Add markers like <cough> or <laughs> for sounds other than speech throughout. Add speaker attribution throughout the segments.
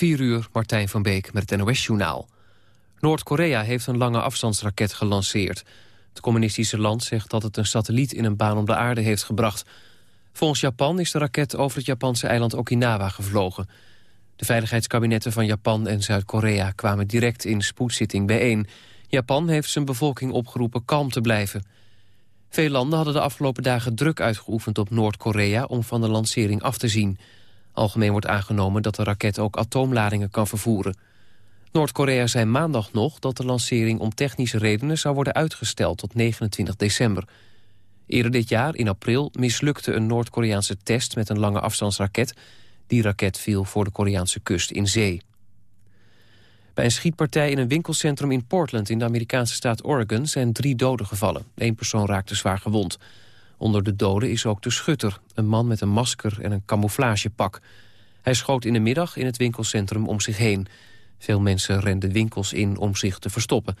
Speaker 1: 4 uur, Martijn van Beek met het NOS-journaal. Noord-Korea heeft een lange afstandsraket gelanceerd. Het communistische land zegt dat het een satelliet in een baan om de aarde heeft gebracht. Volgens Japan is de raket over het Japanse eiland Okinawa gevlogen. De veiligheidskabinetten van Japan en Zuid-Korea kwamen direct in spoedzitting bijeen. Japan heeft zijn bevolking opgeroepen kalm te blijven. Veel landen hadden de afgelopen dagen druk uitgeoefend op Noord-Korea... om van de lancering af te zien. Algemeen wordt aangenomen dat de raket ook atoomladingen kan vervoeren. Noord-Korea zei maandag nog dat de lancering om technische redenen... zou worden uitgesteld tot 29 december. Eerder dit jaar, in april, mislukte een Noord-Koreaanse test... met een lange afstandsraket. Die raket viel voor de Koreaanse kust in zee. Bij een schietpartij in een winkelcentrum in Portland in de Amerikaanse staat Oregon zijn drie doden gevallen. Eén persoon raakte zwaar gewond. Onder de doden is ook de schutter, een man met een masker en een camouflagepak. Hij schoot in de middag in het winkelcentrum om zich heen. Veel mensen renden winkels in om zich te verstoppen.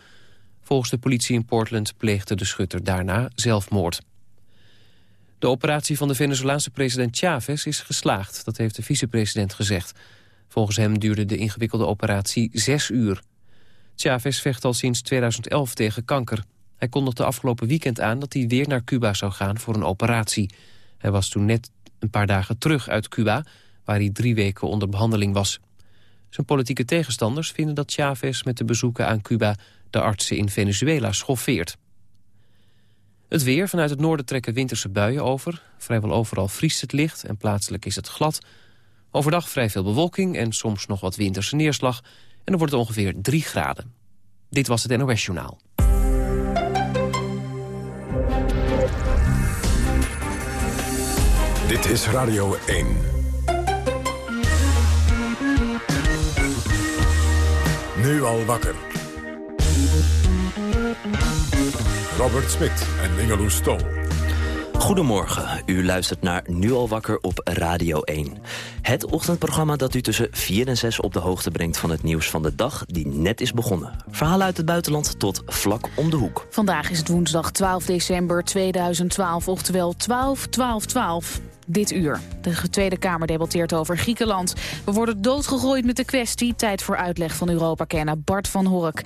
Speaker 1: Volgens de politie in Portland pleegde de schutter daarna zelfmoord. De operatie van de Venezolaanse president Chavez is geslaagd, dat heeft de vicepresident gezegd. Volgens hem duurde de ingewikkelde operatie zes uur. Chavez vecht al sinds 2011 tegen kanker. Hij kondigde afgelopen weekend aan dat hij weer naar Cuba zou gaan voor een operatie. Hij was toen net een paar dagen terug uit Cuba, waar hij drie weken onder behandeling was. Zijn politieke tegenstanders vinden dat Chavez met de bezoeken aan Cuba de artsen in Venezuela schoffeert. Het weer, vanuit het noorden trekken winterse buien over. Vrijwel overal vriest het licht en plaatselijk is het glad. Overdag vrij veel bewolking en soms nog wat winterse neerslag. En dan wordt het ongeveer 3 graden. Dit was het NOS Journaal.
Speaker 2: Dit is Radio 1. Nu al wakker. Robert Smit en Ingeloes Stol.
Speaker 3: Goedemorgen, u luistert naar Nu al wakker op Radio 1. Het ochtendprogramma dat u tussen 4 en 6 op de hoogte brengt van het nieuws van de dag die net is begonnen. Verhalen uit het buitenland tot vlak om de hoek.
Speaker 4: Vandaag is het woensdag 12 december 2012, oftewel 12 12 12 dit uur. De Tweede Kamer debatteert over Griekenland. We worden doodgegooid met de kwestie. Tijd voor uitleg van Europa-kenner Bart van Hork.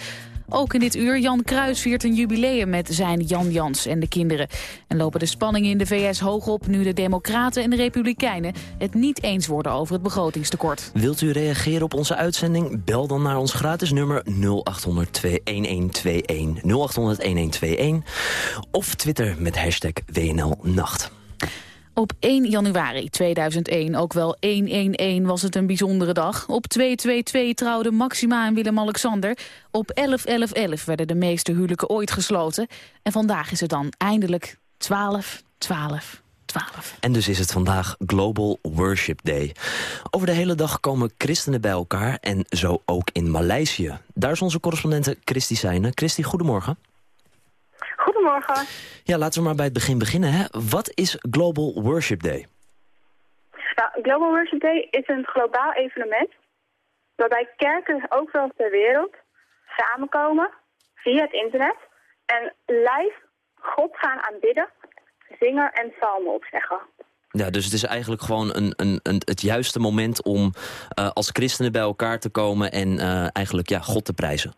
Speaker 4: Ook in dit uur, Jan Kruis viert een jubileum met zijn Jan Jans en de kinderen. En lopen de spanningen in de VS hoog op nu de Democraten en de Republikeinen het niet eens worden over het begrotingstekort.
Speaker 3: Wilt u reageren op onze uitzending? Bel dan naar ons gratis nummer 0800 1121 0800 1121 of Twitter met hashtag WNL Nacht.
Speaker 4: Op 1 januari 2001, ook wel 111, was het een bijzondere dag. Op 222 trouwden Maxima en Willem-Alexander. Op 1111 werden de meeste huwelijken ooit gesloten. En vandaag is het dan eindelijk 12, 12, 12.
Speaker 3: En dus is het vandaag Global Worship Day. Over de hele dag komen christenen bij elkaar en zo ook in Maleisië. Daar is onze correspondente Christy Seijnen. Christy, goedemorgen.
Speaker 5: Goedemorgen.
Speaker 3: Ja, laten we maar bij het begin beginnen. Hè. Wat is Global Worship Day?
Speaker 5: Nou, Global Worship Day is een globaal evenement waarbij kerken overal ter wereld samenkomen via het internet en live God gaan aanbidden, zingen en psalmen opzeggen.
Speaker 3: Ja, dus het is eigenlijk gewoon een, een, een het juiste moment om uh, als christenen bij elkaar te komen en uh, eigenlijk ja, God te prijzen.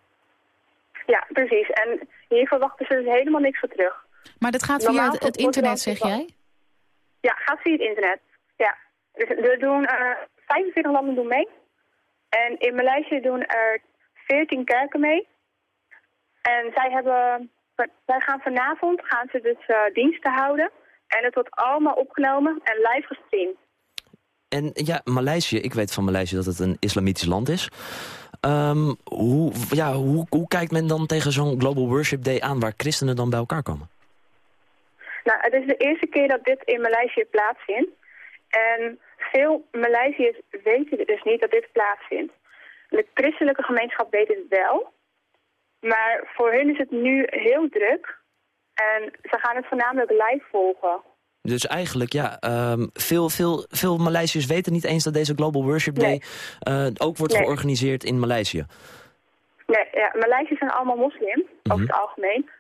Speaker 5: Ja, precies. En hier verwachten ze dus helemaal niks voor terug.
Speaker 4: Maar dat gaat via het, het internet, zeg jij?
Speaker 5: Ja, gaat via het internet. Ja. Dus er doen uh, 45 landen doen mee. En in Maleisië doen er 14 kerken mee. En zij hebben, wij gaan vanavond gaan ze dus uh, diensten houden. En het wordt allemaal opgenomen en live gestreamd.
Speaker 3: En ja, Maleisië, ik weet van Maleisië dat het een islamitisch land is. Um, hoe, ja, hoe, hoe kijkt men dan tegen zo'n Global Worship Day aan... waar christenen dan bij elkaar komen?
Speaker 5: Nou, het is de eerste keer dat dit in Maleisië plaatsvindt. En veel Maleisiërs weten dus niet dat dit plaatsvindt. De christelijke gemeenschap weet het wel. Maar voor hen is het nu heel druk. En ze gaan het voornamelijk live volgen.
Speaker 3: Dus eigenlijk, ja, um, veel, veel, veel Maleisiërs weten niet eens dat deze Global Worship Day nee. uh, ook wordt nee. georganiseerd in Maleisië.
Speaker 5: Nee, ja, Maleisiërs zijn allemaal moslim, mm -hmm. over het algemeen.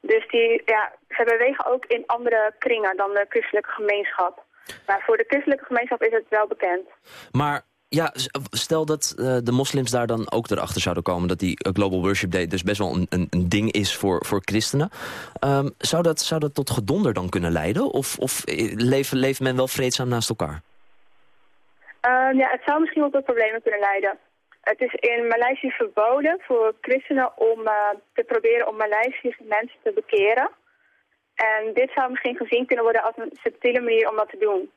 Speaker 5: Dus die, ja, ze bewegen ook in andere kringen dan de christelijke gemeenschap. Maar voor de christelijke gemeenschap is het wel bekend.
Speaker 3: Maar ja, stel dat uh, de moslims daar dan ook erachter zouden komen... dat die Global Worship Day dus best wel een, een, een ding is voor, voor christenen. Um, zou, dat, zou dat tot gedonder dan kunnen leiden? Of, of leeft, leeft men wel vreedzaam naast elkaar?
Speaker 5: Um, ja, het zou misschien wel tot problemen kunnen leiden. Het is in Maleisië verboden voor christenen om te proberen om Maleisische mensen te bekeren. En dit zou misschien gezien kunnen worden als een subtiele manier om dat te doen.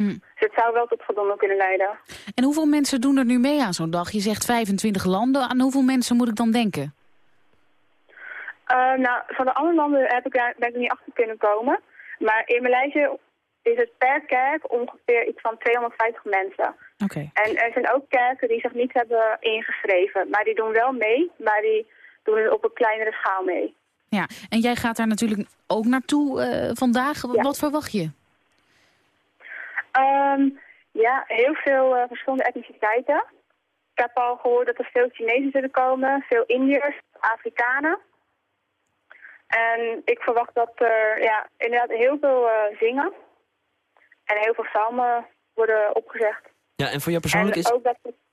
Speaker 5: Hm. Dus het zou wel tot gedonder kunnen leiden.
Speaker 6: En hoeveel mensen doen er nu mee aan zo'n dag? Je zegt 25 landen. Aan hoeveel mensen moet ik dan denken?
Speaker 5: Uh, nou, van de andere landen heb ik, ben ik niet achter kunnen komen. Maar in Maleisië is het per kerk ongeveer iets van 250 mensen.
Speaker 6: Oké.
Speaker 5: En er zijn ook kerken die zich niet hebben ingeschreven. Maar die doen wel mee, maar die doen het op een kleinere schaal mee.
Speaker 6: Ja, en jij gaat daar natuurlijk ook naartoe uh, vandaag. Wat verwacht je?
Speaker 5: Um, ja, heel veel uh, verschillende etniciteiten. Ik heb al gehoord dat er veel Chinezen zullen komen, veel Indiërs, Afrikanen. En ik verwacht dat er ja, inderdaad heel veel uh, zingen. En heel veel psalmen worden opgezegd.
Speaker 3: Ja, en voor jou persoonlijk, en is,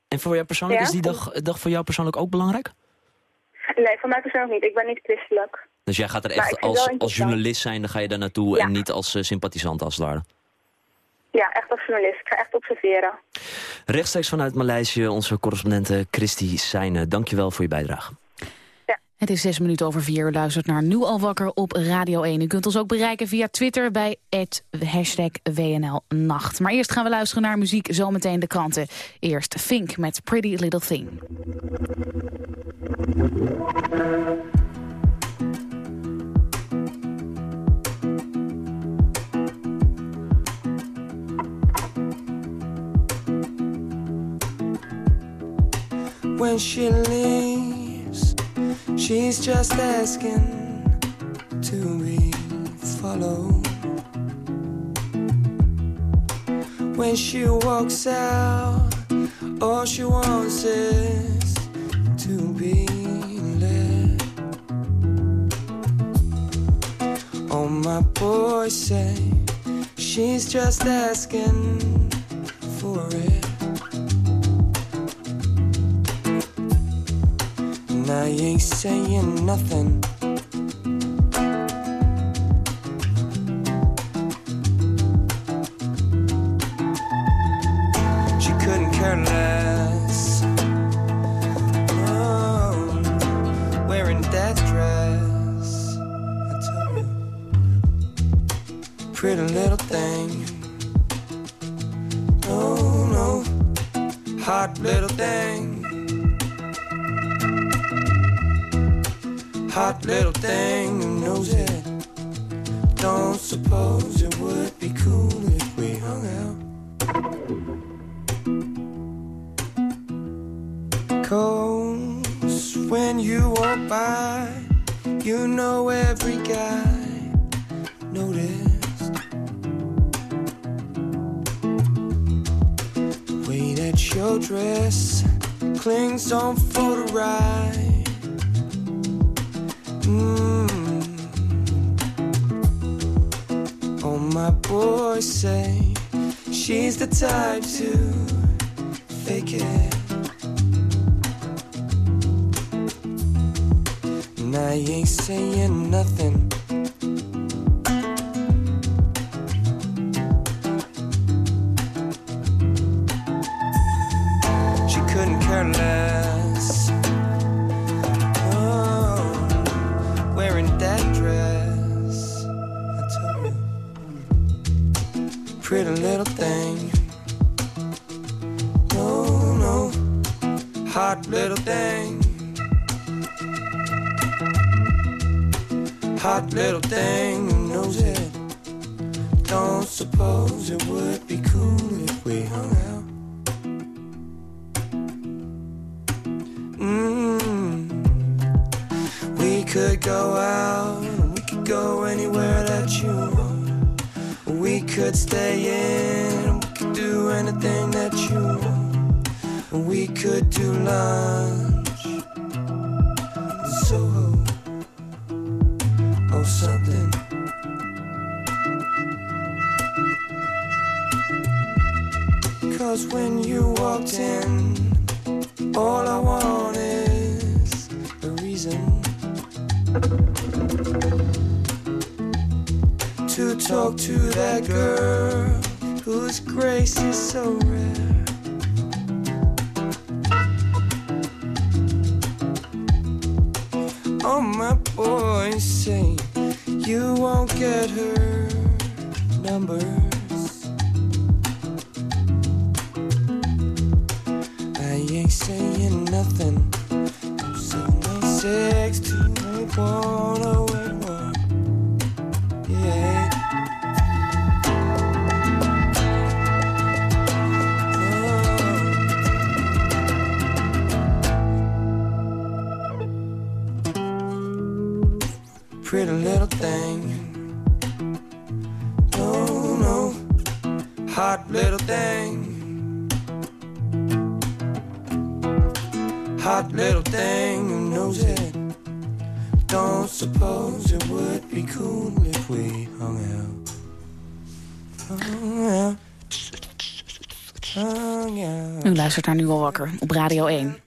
Speaker 3: en voor jou persoonlijk is die dag, dag voor jou persoonlijk ook belangrijk?
Speaker 5: Nee, voor mij persoonlijk niet. Ik ben niet christelijk.
Speaker 3: Dus jij gaat er echt als, als journalist zijn, dan ga je daar naartoe en niet als uh, sympathisant als het ware?
Speaker 5: Ja, echt als journalist. Ik ga echt observeren.
Speaker 3: Rechtstreeks vanuit Maleisië, onze correspondente Christy Seijnen. Dankjewel voor je bijdrage.
Speaker 6: Het is zes minuten over vier. U luistert naar Nu al wakker op Radio 1. U kunt ons ook bereiken via Twitter bij het hashtag WNL Nacht. Maar eerst gaan we luisteren naar muziek, zometeen de kranten. Eerst Fink met Pretty Little Thing. When she leaves, she's just asking to be followed. When she walks out, all she wants is to be led. All my boys say she's just asking for it. Ain't saying nothing. Little thing who knows it. Don't suppose it would be cool if we hung out. Mm. We could go out, we could go anywhere that you want. We could stay in, we could do anything that you want. We could do lunch Cause when you walked in, all I want is a reason to talk to that girl whose grace is so rare. Oh, my boy, say you won't get whoa.
Speaker 4: U luistert naar Nu al wakker op Radio 1.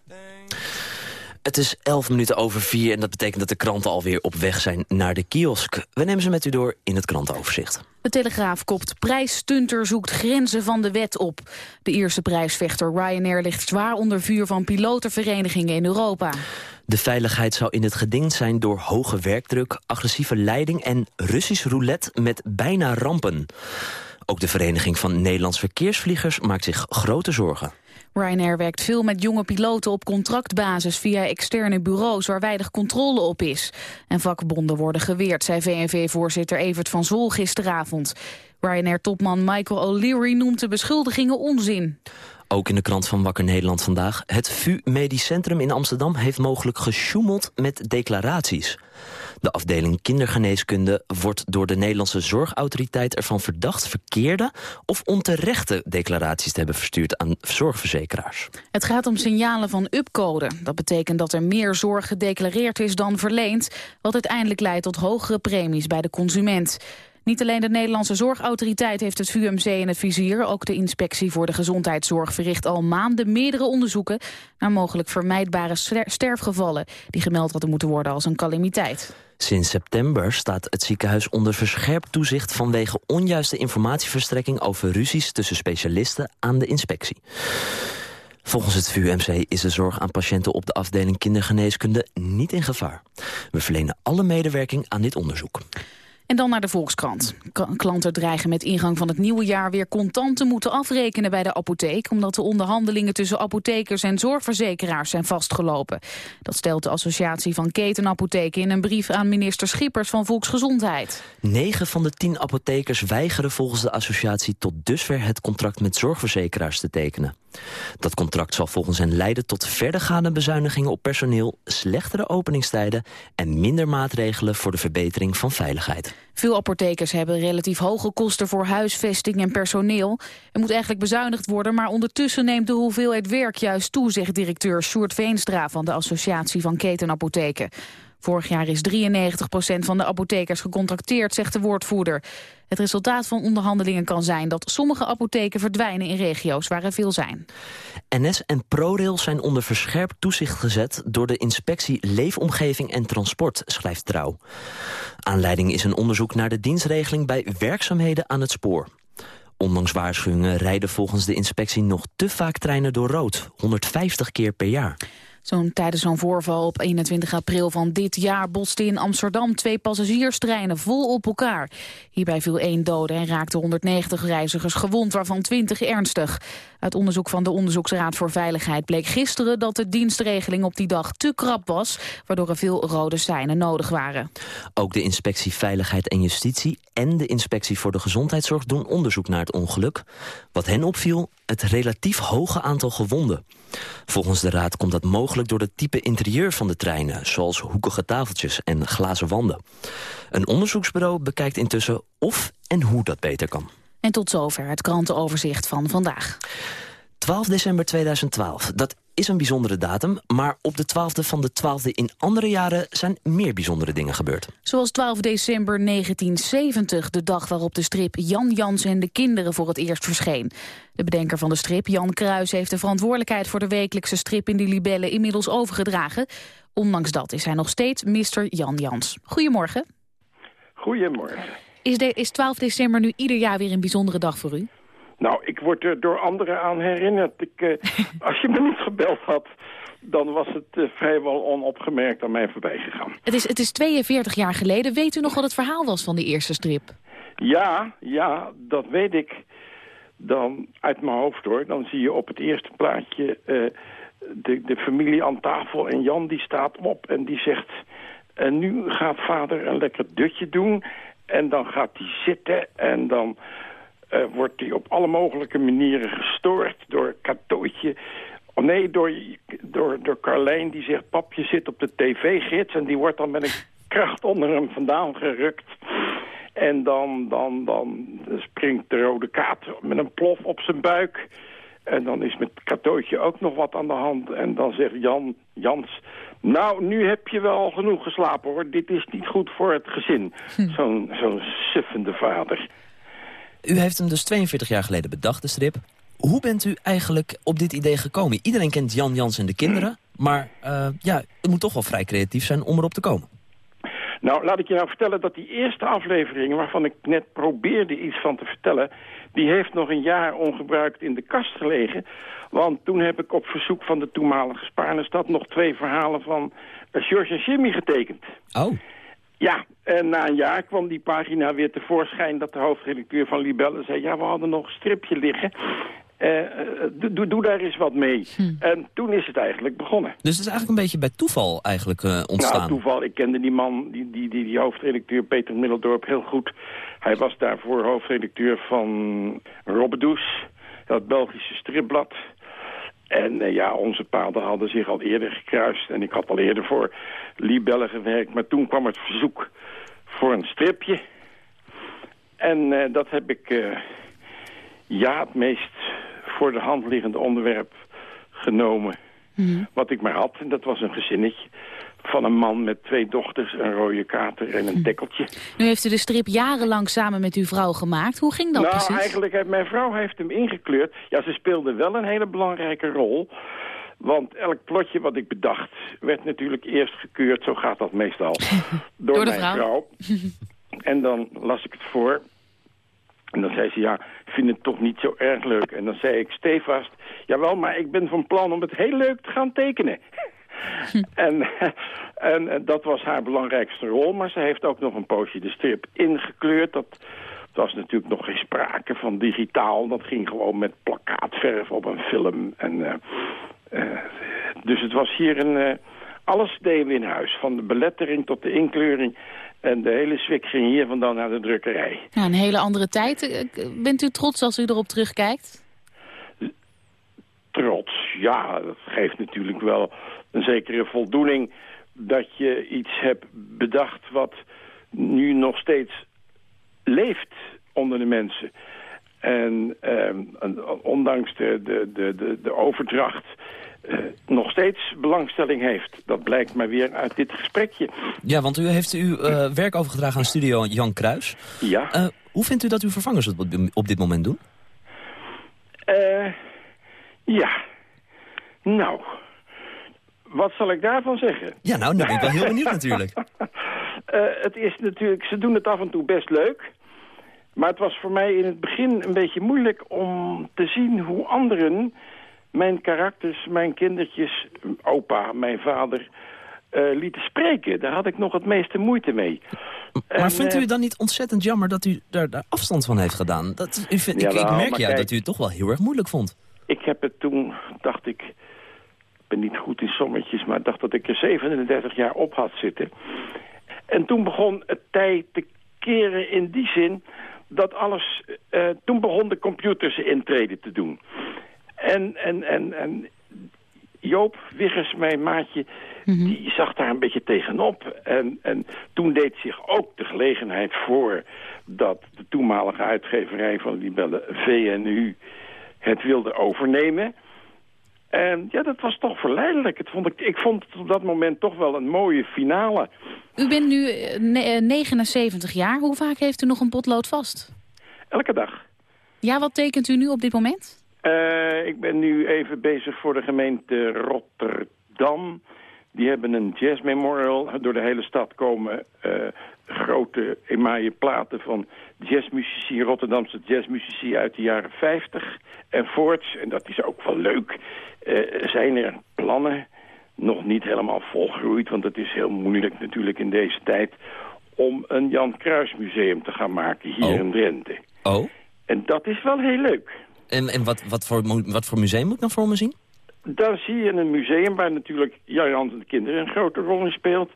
Speaker 3: Het is 11 minuten over 4 en dat betekent dat de kranten alweer op weg zijn naar de kiosk. We nemen ze met u door in het krantenoverzicht.
Speaker 4: De Telegraaf kopt prijsstunter zoekt grenzen van de wet op. De Ierse prijsvechter Ryanair ligt zwaar onder vuur van pilotenverenigingen in Europa.
Speaker 3: De veiligheid zou in het geding zijn door hoge werkdruk, agressieve leiding en Russisch roulette met bijna rampen. Ook de Vereniging van Nederlands Verkeersvliegers maakt zich grote zorgen.
Speaker 4: Ryanair werkt veel met jonge piloten op contractbasis via externe bureaus waar weinig controle op is. En vakbonden worden geweerd, zei VNV-voorzitter Evert van Zol gisteravond. Ryanair-topman Michael O'Leary noemt de beschuldigingen onzin.
Speaker 3: Ook in de krant van Wakker Nederland vandaag. Het VU Medisch Centrum in Amsterdam heeft mogelijk gesjoemeld met declaraties. De afdeling kindergeneeskunde wordt door de Nederlandse Zorgautoriteit ervan verdacht verkeerde of onterechte declaraties te hebben verstuurd aan zorgverzekeraars.
Speaker 4: Het gaat om signalen van upcode. Dat betekent dat er meer zorg gedeclareerd is dan verleend, wat uiteindelijk leidt tot hogere premies bij de consument. Niet alleen de Nederlandse Zorgautoriteit heeft het VUMC in het vizier. Ook de Inspectie voor de Gezondheidszorg verricht al maanden meerdere onderzoeken... naar mogelijk vermijdbare sterfgevallen... die gemeld hadden moeten worden als een calamiteit.
Speaker 3: Sinds september staat het ziekenhuis onder verscherpt toezicht... vanwege onjuiste informatieverstrekking over ruzies tussen specialisten aan de inspectie. Volgens het VUMC is de zorg aan patiënten op de afdeling kindergeneeskunde niet in gevaar. We verlenen alle medewerking aan dit onderzoek.
Speaker 4: En dan naar de Volkskrant. klanten dreigen met ingang van het nieuwe jaar weer contant te moeten afrekenen bij de apotheek, omdat de onderhandelingen tussen apothekers en zorgverzekeraars zijn vastgelopen. Dat stelt de Associatie van Ketenapotheken in een brief aan minister Schippers van Volksgezondheid.
Speaker 3: Negen van de tien apothekers weigeren volgens de associatie tot dusver het contract met zorgverzekeraars te tekenen. Dat contract zal volgens hen leiden tot verdergaande bezuinigingen op personeel, slechtere openingstijden en minder maatregelen voor de verbetering van veiligheid.
Speaker 4: Veel apothekers hebben relatief hoge kosten voor huisvesting en personeel. Er moet eigenlijk bezuinigd worden, maar ondertussen neemt de hoeveelheid werk juist toe, zegt directeur Sjoerd Veenstra van de Associatie van Ketenapotheken. Vorig jaar is 93% van de apothekers gecontracteerd, zegt de woordvoerder. Het resultaat van onderhandelingen kan zijn dat sommige apotheken verdwijnen in regio's waar er veel zijn.
Speaker 3: NS en ProRail zijn onder verscherpt toezicht gezet door de inspectie Leefomgeving en Transport, schrijft Trouw. Aanleiding is een onderzoek naar de dienstregeling bij werkzaamheden aan het spoor. Ondanks waarschuwingen rijden volgens de inspectie nog te vaak treinen door rood, 150 keer per jaar.
Speaker 4: Zo'n tijdens zo'n voorval op 21 april van dit jaar botsten in Amsterdam twee passagierstreinen vol op elkaar. Hierbij viel één dode en raakte 190 reizigers gewond, waarvan 20 ernstig. Uit onderzoek van de Onderzoeksraad voor Veiligheid bleek gisteren dat de dienstregeling op die dag te krap was, waardoor er veel rode seinen nodig waren.
Speaker 3: Ook de Inspectie Veiligheid en Justitie en de Inspectie voor de Gezondheidszorg doen onderzoek naar het ongeluk. Wat hen opviel, het relatief hoge aantal gewonden. Volgens de Raad komt dat mogelijk door het type interieur van de treinen... zoals hoekige tafeltjes en glazen wanden. Een onderzoeksbureau bekijkt intussen of en hoe dat beter kan.
Speaker 4: En tot zover het krantenoverzicht van vandaag.
Speaker 3: 12 december 2012, dat is een bijzondere datum... maar op de 12e van de 12e in andere jaren zijn meer bijzondere dingen gebeurd.
Speaker 4: Zoals 12 december 1970, de dag waarop de strip Jan Jans en de kinderen voor het eerst verscheen. De bedenker van de strip, Jan Kruis, heeft de verantwoordelijkheid voor de wekelijkse strip in de Libellen inmiddels overgedragen. Ondanks dat is hij nog steeds Mr. Jan Jans. Goedemorgen.
Speaker 7: Goedemorgen.
Speaker 4: Is, de, is 12 december nu ieder jaar weer een bijzondere dag voor u?
Speaker 7: Nou, ik word er door anderen aan herinnerd. Ik, eh, <laughs> als je me niet gebeld had, dan was het eh, vrijwel onopgemerkt aan mij voorbij gegaan.
Speaker 4: Het is, het is 42 jaar geleden. Weet u nog wat het verhaal was van die eerste strip?
Speaker 7: Ja, ja, dat weet ik dan uit mijn hoofd hoor. Dan zie je op het eerste plaatje eh, de, de familie aan tafel en Jan die staat op en die zegt... En nu gaat vader een lekker dutje doen en dan gaat hij zitten en dan uh, wordt hij op alle mogelijke manieren gestoord door Katootje. Oh nee, door, door, door Carlijn die zegt... pap, je zit op de tv-gids en die wordt dan met een <laughs> kracht onder hem vandaan gerukt. En dan, dan, dan springt de rode kaart met een plof op zijn buik... En dan is met Katootje ook nog wat aan de hand. En dan zegt Jan, Jans, nou, nu heb je wel genoeg geslapen hoor. Dit is niet goed voor het gezin. Hm. <laughs> Zo'n zo'n suffende vader.
Speaker 3: U heeft hem dus 42 jaar geleden bedacht, de strip. Hoe bent u eigenlijk op dit idee gekomen? Iedereen kent Jan Jans en de kinderen. Maar uh, ja, het moet toch wel vrij creatief zijn om erop te komen.
Speaker 7: Nou, laat ik je nou vertellen dat die eerste aflevering... waarvan ik net probeerde iets van te vertellen... die heeft nog een jaar ongebruikt in de kast gelegen. Want toen heb ik op verzoek van de toenmalige Spaarnestad... nog twee verhalen van George en Jimmy getekend.
Speaker 3: Oh.
Speaker 7: Ja, en na een jaar kwam die pagina weer tevoorschijn... dat de hoofdredacteur van Libelle zei... ja, we hadden nog een stripje liggen. Uh, doe, doe, daar eens wat mee. Hm. En toen is het eigenlijk begonnen.
Speaker 3: Dus het is eigenlijk een beetje bij toeval eigenlijk uh, ontstaan?
Speaker 7: Nou, toeval. Ik kende die man, die, die, die, die hoofdredacteur Peter Middeldorp, heel goed. Hij was daarvoor hoofdredacteur van Robbedoes, dat Belgische stripblad. En uh, ja, onze paden hadden zich al eerder gekruist. En ik had al eerder voor Libelle gewerkt. Maar toen kwam het verzoek voor een stripje. En uh, dat heb ik uh, ja het meest voor de hand liggende onderwerp genomen. Mm. Wat ik maar had. En dat was een gezinnetje van een man met twee dochters, een rode kater en een dekkeltje.
Speaker 4: Nu heeft u de strip jarenlang samen met uw vrouw gemaakt. Hoe ging dat
Speaker 7: nou,
Speaker 4: precies?
Speaker 7: Nou, eigenlijk heeft mijn vrouw heeft hem ingekleurd. Ja, ze speelde wel een hele belangrijke rol. Want elk plotje wat ik bedacht werd natuurlijk eerst gekeurd, zo gaat dat meestal, <laughs> door, door mijn vrouw. vrouw. <laughs> en dan las ik het voor. En dan zei ze, ja, ik vind het toch niet zo erg leuk. En dan zei ik stevast, jawel, maar ik ben van plan om het heel leuk te gaan tekenen. <laughs> en, en dat was haar belangrijkste rol. Maar ze heeft ook nog een poosje de strip ingekleurd. Dat was natuurlijk nog geen sprake van digitaal. Dat ging gewoon met plakkaatverf op een film. En, uh, uh, dus het was hier een... Uh, alles deden we in huis. Van de belettering tot de inkleuring. En de hele zwik ging hier vandaan naar de drukkerij.
Speaker 4: Ja, een hele andere tijd. Bent u trots als u erop terugkijkt?
Speaker 7: Trots, ja. Dat geeft natuurlijk wel een zekere voldoening dat je iets hebt bedacht wat nu nog steeds leeft onder de mensen. En eh, ondanks de, de, de, de, overdracht uh, nog steeds belangstelling heeft. Dat blijkt maar weer uit dit gesprekje.
Speaker 3: Ja, want u heeft uw uh, werk overgedragen aan studio Jan Kruis.
Speaker 7: Ja.
Speaker 3: Uh, hoe vindt u dat uw vervangers het op dit moment doen?
Speaker 7: ja, nou, wat zal ik daarvan zeggen?
Speaker 3: Ja, nou, ben ik wel heel benieuwd natuurlijk.
Speaker 7: Uh, <laughs> het is natuurlijk, ze doen het af en toe best leuk. Maar het was voor mij in het begin een beetje moeilijk om te zien hoe anderen... mijn karakters, mijn kindertjes, opa, mijn vader... Uh, lieten spreken. Daar had ik nog het meeste moeite mee.
Speaker 3: Maar en, vindt u het dan niet ontzettend jammer dat u daar, daar afstand van heeft gedaan? Dat, u vindt, ik, ik, merk ja kijk, dat u het toch wel heel erg moeilijk vond.
Speaker 7: Ik heb het toen, dacht ik, ben niet goed in sommetjes, maar dacht dat ik er 37 jaar op had zitten. En toen begon het tijd te keren in die zin dat alles... Uh, toen begon de computer zijn intreden te doen. En, en, en, en Joop Wiggers, mijn maatje, mm -hmm. die zag daar een beetje tegenop. En, en toen deed zich ook de gelegenheid voor dat de toenmalige uitgeverij van Libelle VNU het wilde overnemen. En ja, dat was toch verleidelijk. Het vond ik, ik vond het op dat moment toch wel een mooie finale.
Speaker 4: U bent nu eh, ne- eh, 79 jaar. Hoe vaak heeft u nog een potlood vast?
Speaker 7: Elke dag.
Speaker 4: Ja, wat tekent u nu op dit moment?
Speaker 7: Eh, ik ben nu even bezig voor de gemeente Rotterdam. Die hebben een jazz memorial. Door de hele stad komen eh, grote emaille platen van jazzmuzici, Rotterdamse jazzmuzici uit de jaren 50 en voorts. En dat is ook wel leuk. Eh, zijn er plannen, nog niet helemaal volgroeid, want het is heel moeilijk natuurlijk in deze tijd, om een Jan Kruis museum te gaan maken hier
Speaker 3: Oh.
Speaker 7: in Drenthe.
Speaker 3: Oh,
Speaker 7: En dat is wel heel leuk.
Speaker 3: en, en wat, wat, voor, wat voor museum moet ik dan voor me zien?
Speaker 7: Daar zie je een museum waar natuurlijk Jan en de kinderen een grote rol in speelt.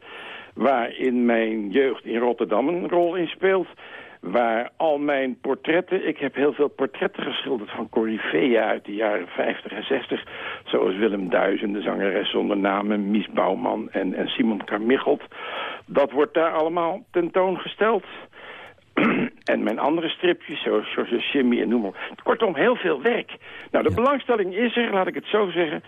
Speaker 7: Waar in mijn jeugd in Rotterdam een rol in speelt. Waar al mijn portretten... Ik heb heel veel portretten geschilderd van Coryphea uit de jaren 50 en 60. Zoals Willem Duizen, de zangeres zonder namen, Mies Bouwman en, en Simon Carmichelt. Dat wordt daar allemaal tentoongesteld. <clears throat> en mijn andere stripjes, zoals, zoals Jimmy en noem maar. Kortom, heel veel werk. Nou, de belangstelling is er, laat ik het zo zeggen.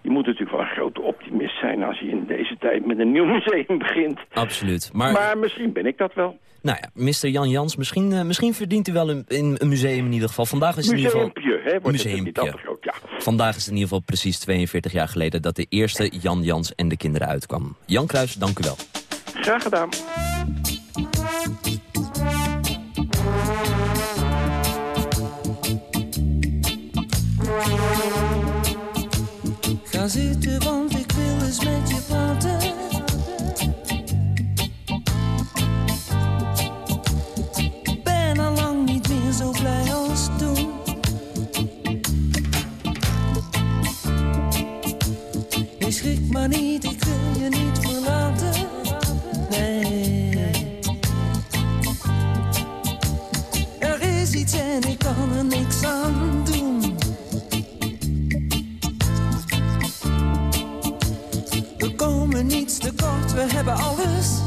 Speaker 7: Je moet natuurlijk wel een grote optimist zijn als je in deze tijd met een nieuw <laughs> museum begint.
Speaker 3: Absoluut. Maar,
Speaker 7: Maar misschien ben ik dat wel.
Speaker 3: Nou ja, Mr. Jan Jans, misschien, eh, misschien verdient u wel een, een, museum in ieder geval. Vandaag is het in ieder geval...
Speaker 7: Hè? Wordt het niet groot, ja.
Speaker 3: Vandaag is het in ieder geval precies 42 jaar geleden... dat de eerste Jan Jans en de kinderen uitkwam. Jan Kruis, dank u wel.
Speaker 7: Graag gedaan.
Speaker 6: Ga zitten, maar niet, ik wil je niet verlaten. Nee. Er is iets en ik kan er niks aan doen. We komen niets tekort, we hebben alles.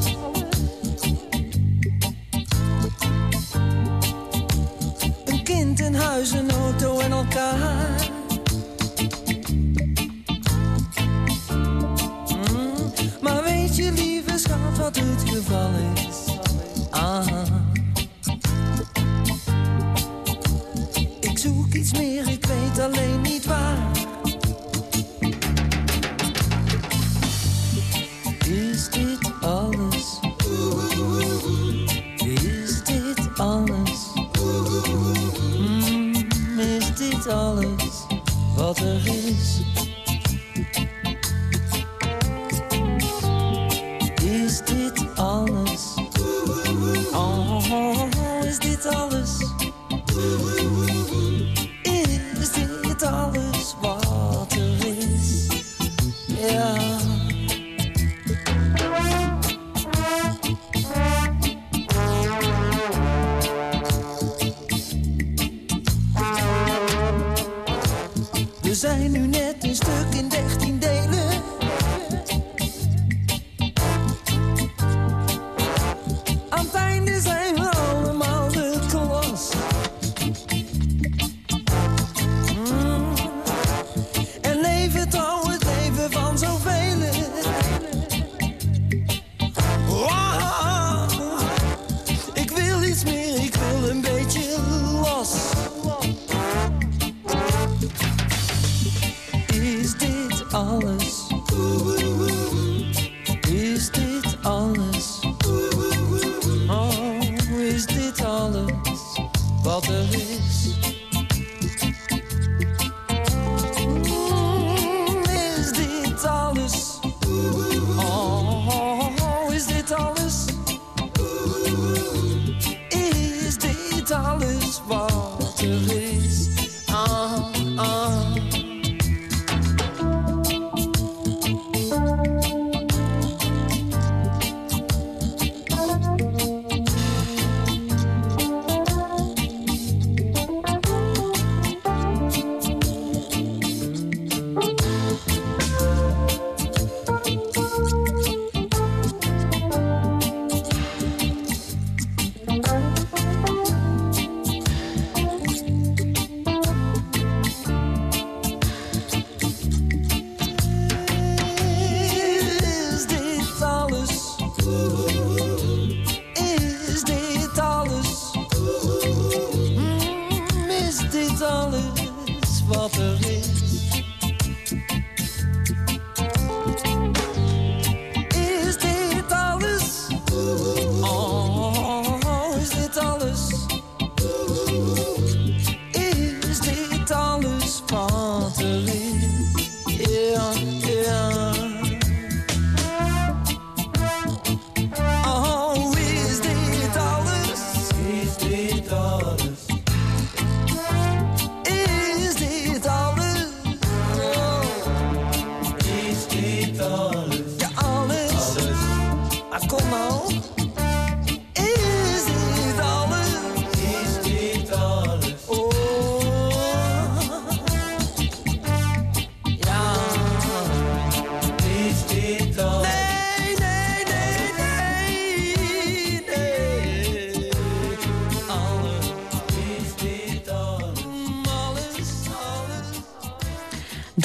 Speaker 6: Een kind, een huis, een auto en elkaar. Wat het geval is? Ah.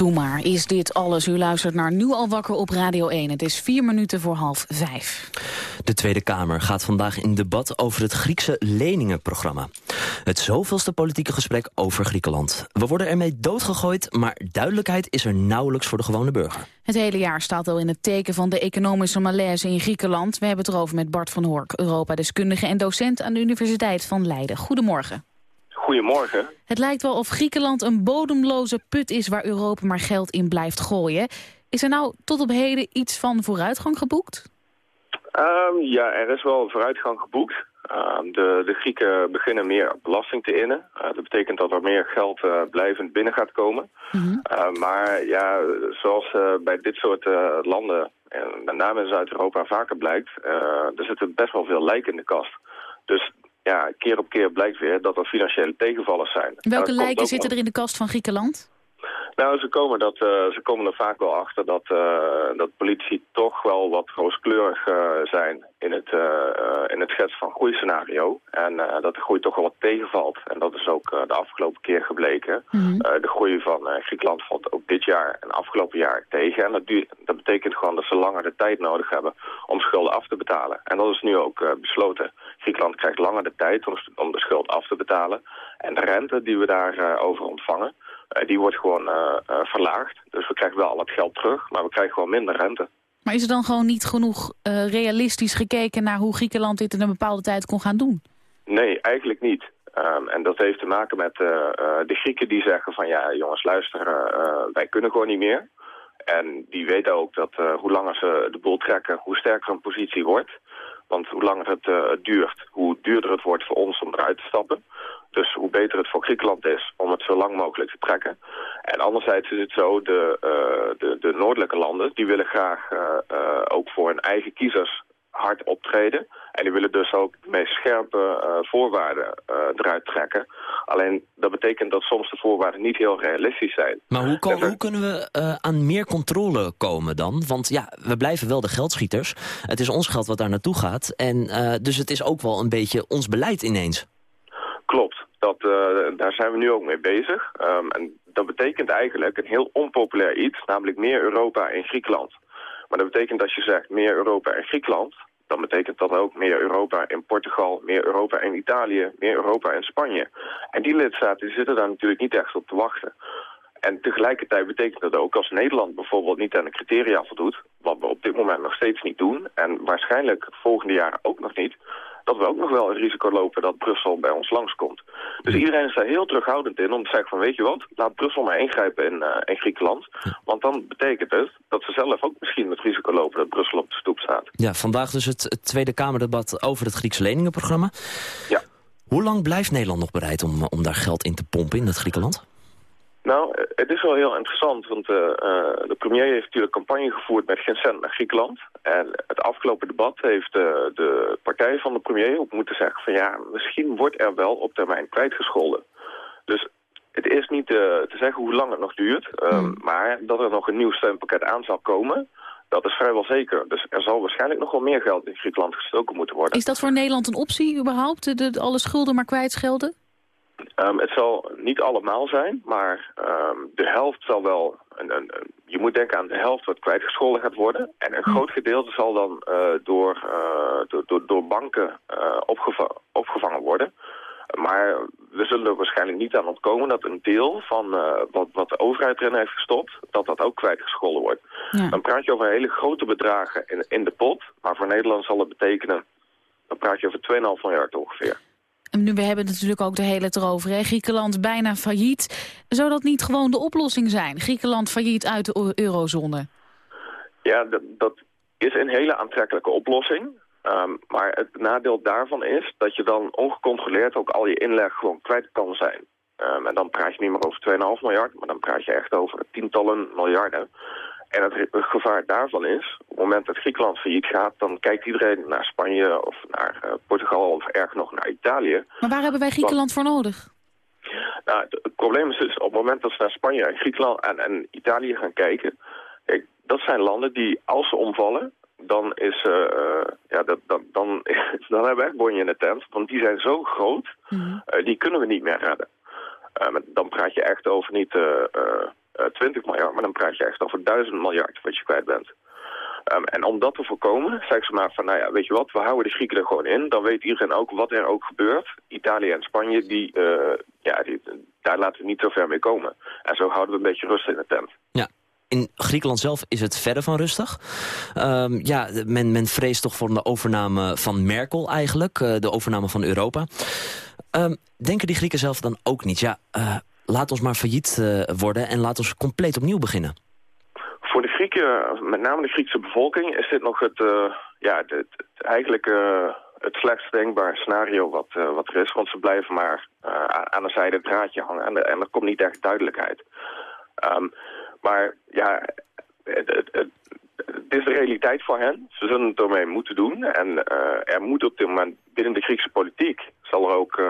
Speaker 4: Doe maar, is dit alles? U luistert naar Nu al wakker op Radio 1. Het is vier minuten voor half vijf.
Speaker 3: De Tweede Kamer gaat vandaag in debat over het Griekse leningenprogramma. Het zoveelste politieke gesprek over Griekenland. We worden ermee doodgegooid, maar duidelijkheid is er nauwelijks voor de gewone burger.
Speaker 4: Het hele jaar staat al in het teken van de economische malaise in Griekenland. We hebben het erover met Bart van Hork, Europa-deskundige en docent aan de Universiteit van Leiden. Goedemorgen.
Speaker 8: Goedemorgen.
Speaker 4: Het lijkt wel of Griekenland een bodemloze put is waar Europa maar geld in blijft gooien. Is er nou tot op heden iets van vooruitgang geboekt?
Speaker 8: Um, ja, er is wel vooruitgang geboekt. Um, de, de, Grieken beginnen meer belasting te innen. Uh, dat betekent dat er meer geld uh, blijvend binnen gaat komen. Mm -hmm. uh, maar ja, zoals bij dit soort landen, en met name in Zuid-Europa vaker blijkt... er zitten best wel veel lijken in de kast. Dus ja, keer op keer blijkt weer dat er financiële tegenvallers zijn.
Speaker 4: Welke lijken zitten er in de kast van Griekenland?
Speaker 8: Nou, ze komen, dat, uh, ze komen er vaak wel achter dat, uh, dat politici toch wel wat rooskleurig uh, zijn in het, in het schetsen van groeiscenario. En dat de groei toch wel wat tegenvalt. En dat is ook de afgelopen keer gebleken. Mm -hmm. de groei van Griekenland valt ook dit jaar en afgelopen jaar tegen. En dat, dat betekent gewoon dat ze langer de tijd nodig hebben om schulden af te betalen. En dat is nu ook besloten. Griekenland krijgt langer de tijd om, om de schuld af te betalen. En de rente die we daarover over ontvangen... Uh, die wordt gewoon uh, verlaagd. Dus we krijgen wel al het geld terug, maar we krijgen gewoon minder rente.
Speaker 4: Maar is er dan gewoon niet genoeg realistisch gekeken naar hoe Griekenland dit in een bepaalde tijd kon gaan doen?
Speaker 8: Nee, eigenlijk niet. Um, en dat heeft te maken met de Grieken die zeggen van ja jongens luister, wij kunnen gewoon niet meer. En die weten ook dat hoe langer ze de boel trekken, hoe sterker een positie wordt. Want hoe langer het uh, duurt, hoe duurder het wordt voor ons om eruit te stappen. Dus hoe beter het voor Griekenland is om het zo lang mogelijk te trekken. En anderzijds is het zo, de, uh, de, de noordelijke landen... die willen graag uh, ook voor hun eigen kiezers hard optreden. En die willen dus ook de meest scherpe voorwaarden eruit trekken. Alleen dat betekent dat soms de voorwaarden niet heel realistisch zijn.
Speaker 3: Maar hoe, kan, hoe kunnen we aan meer controle komen dan? Want ja, we blijven wel de geldschieters. Het is ons geld wat daar naartoe gaat. En dus het is ook wel een beetje ons beleid ineens.
Speaker 8: Klopt, dat, uh, daar zijn we nu ook mee bezig. Um, en dat betekent eigenlijk een heel onpopulair iets, namelijk meer Europa in Griekenland. Maar dat betekent als je zegt meer Europa in Griekenland, dan betekent dat ook meer Europa in Portugal, meer Europa in Italië, meer Europa in Spanje. En die lidstaten zitten daar natuurlijk niet echt op te wachten. En tegelijkertijd betekent dat ook als Nederland bijvoorbeeld niet aan de criteria voldoet, wat we op dit moment nog steeds niet doen, en waarschijnlijk volgende jaar ook nog niet, dat we ook nog wel het risico lopen dat Brussel bij ons langskomt. Dus iedereen is daar heel terughoudend in om te zeggen van weet je wat, laat Brussel maar ingrijpen in, uh, in Griekenland. Want dan betekent het dat ze zelf ook misschien het risico lopen dat Brussel op de stoep staat.
Speaker 3: Ja, vandaag dus het, het Tweede Kamerdebat over het Griekse leningenprogramma.
Speaker 8: Ja.
Speaker 3: Hoe lang blijft Nederland nog bereid om, om daar geld in te pompen in het Griekenland?
Speaker 8: Nou, het is wel heel interessant, want uh, uh, de premier heeft natuurlijk campagne gevoerd met geen cent naar Griekenland. En het afgelopen debat heeft uh, de partij van de premier ook moeten zeggen van ja, misschien wordt er wel op termijn kwijtgescholden. Dus het is niet te zeggen hoe lang het nog duurt, mm. maar dat er nog een nieuw steunpakket aan zal komen, dat is vrijwel zeker. Dus er zal waarschijnlijk nog wel meer geld in Griekenland gestoken moeten worden.
Speaker 4: Is dat voor Nederland een optie überhaupt, de, alle schulden maar kwijtschelden?
Speaker 8: Um, het zal niet allemaal zijn, maar um, de helft zal wel... Een, een, je moet denken aan de helft wat kwijtgescholden gaat worden. En een groot gedeelte zal dan uh, door, uh, door, door, door, banken uh, opgeva opgevangen worden. Maar we zullen er waarschijnlijk niet aan ontkomen dat een deel van wat, wat de overheid erin heeft gestopt... dat dat ook kwijtgescholden wordt. Ja. Dan praat je over hele grote bedragen in, in de pot. Maar voor Nederland zal het betekenen... dan praat je over 2,5 miljard ongeveer.
Speaker 4: Nu, we hebben natuurlijk ook de hele het erover. Griekenland bijna failliet. Zou dat niet gewoon de oplossing zijn? Griekenland failliet uit de eurozone.
Speaker 8: Ja, dat, dat is een hele aantrekkelijke oplossing. Um, maar het nadeel daarvan is dat je dan ongecontroleerd ook al je inleg gewoon kwijt kan zijn. Um, en dan praat je niet meer over 2,5 miljard, maar dan praat je echt over tientallen miljarden. En het gevaar daarvan is, op het moment dat Griekenland failliet gaat... dan kijkt iedereen naar Spanje of naar uh, Portugal of erg nog naar Italië.
Speaker 4: Maar waar hebben wij Griekenland voor nodig?
Speaker 8: Nou, het, het, probleem is dus, op het moment dat ze naar Spanje en Griekenland en, en Italië gaan kijken... Kijk, dat zijn landen die, als ze omvallen, dan is... Uh, ja, dat, dat, dan, <laughs> dan hebben we echt bonje in de tent. Want die zijn zo groot, mm -hmm. die kunnen we niet meer redden. dan praat je echt over niet eh, 20 miljard, maar dan praat je echt over 1000 miljard wat je kwijt bent. Ehm, en om dat te voorkomen, zeg ze maar van, nou ja, weet je wat, we houden de Grieken er gewoon in. Dan weet iedereen ook wat er ook gebeurt. Italië en Spanje, die, eh, ja, die, daar laten we niet zo ver mee komen. En zo houden we een beetje rust in de tent.
Speaker 3: Ja, in Griekenland zelf is het verder van rustig. Ehm, ja, men, men vreest toch voor de overname van Merkel eigenlijk. eh, de overname van Europa. Ehm, denken die Grieken zelf dan ook niet? Ja, eh, laat ons maar failliet eh, worden en laat ons compleet opnieuw beginnen.
Speaker 8: Voor de Grieken, met name de Griekse bevolking, is dit nog het, eh, ja, eigenlijk eh, het slechtst denkbaar scenario wat, wat er is. Want ze blijven maar aan- de zijde het draadje hangen en, er komt niet echt duidelijkheid. Ehm, maar ja, het, het, is de realiteit voor hen. Ze zullen het ermee moeten doen. En er moet op dit moment binnen de Griekse politiek... zal er ook eh,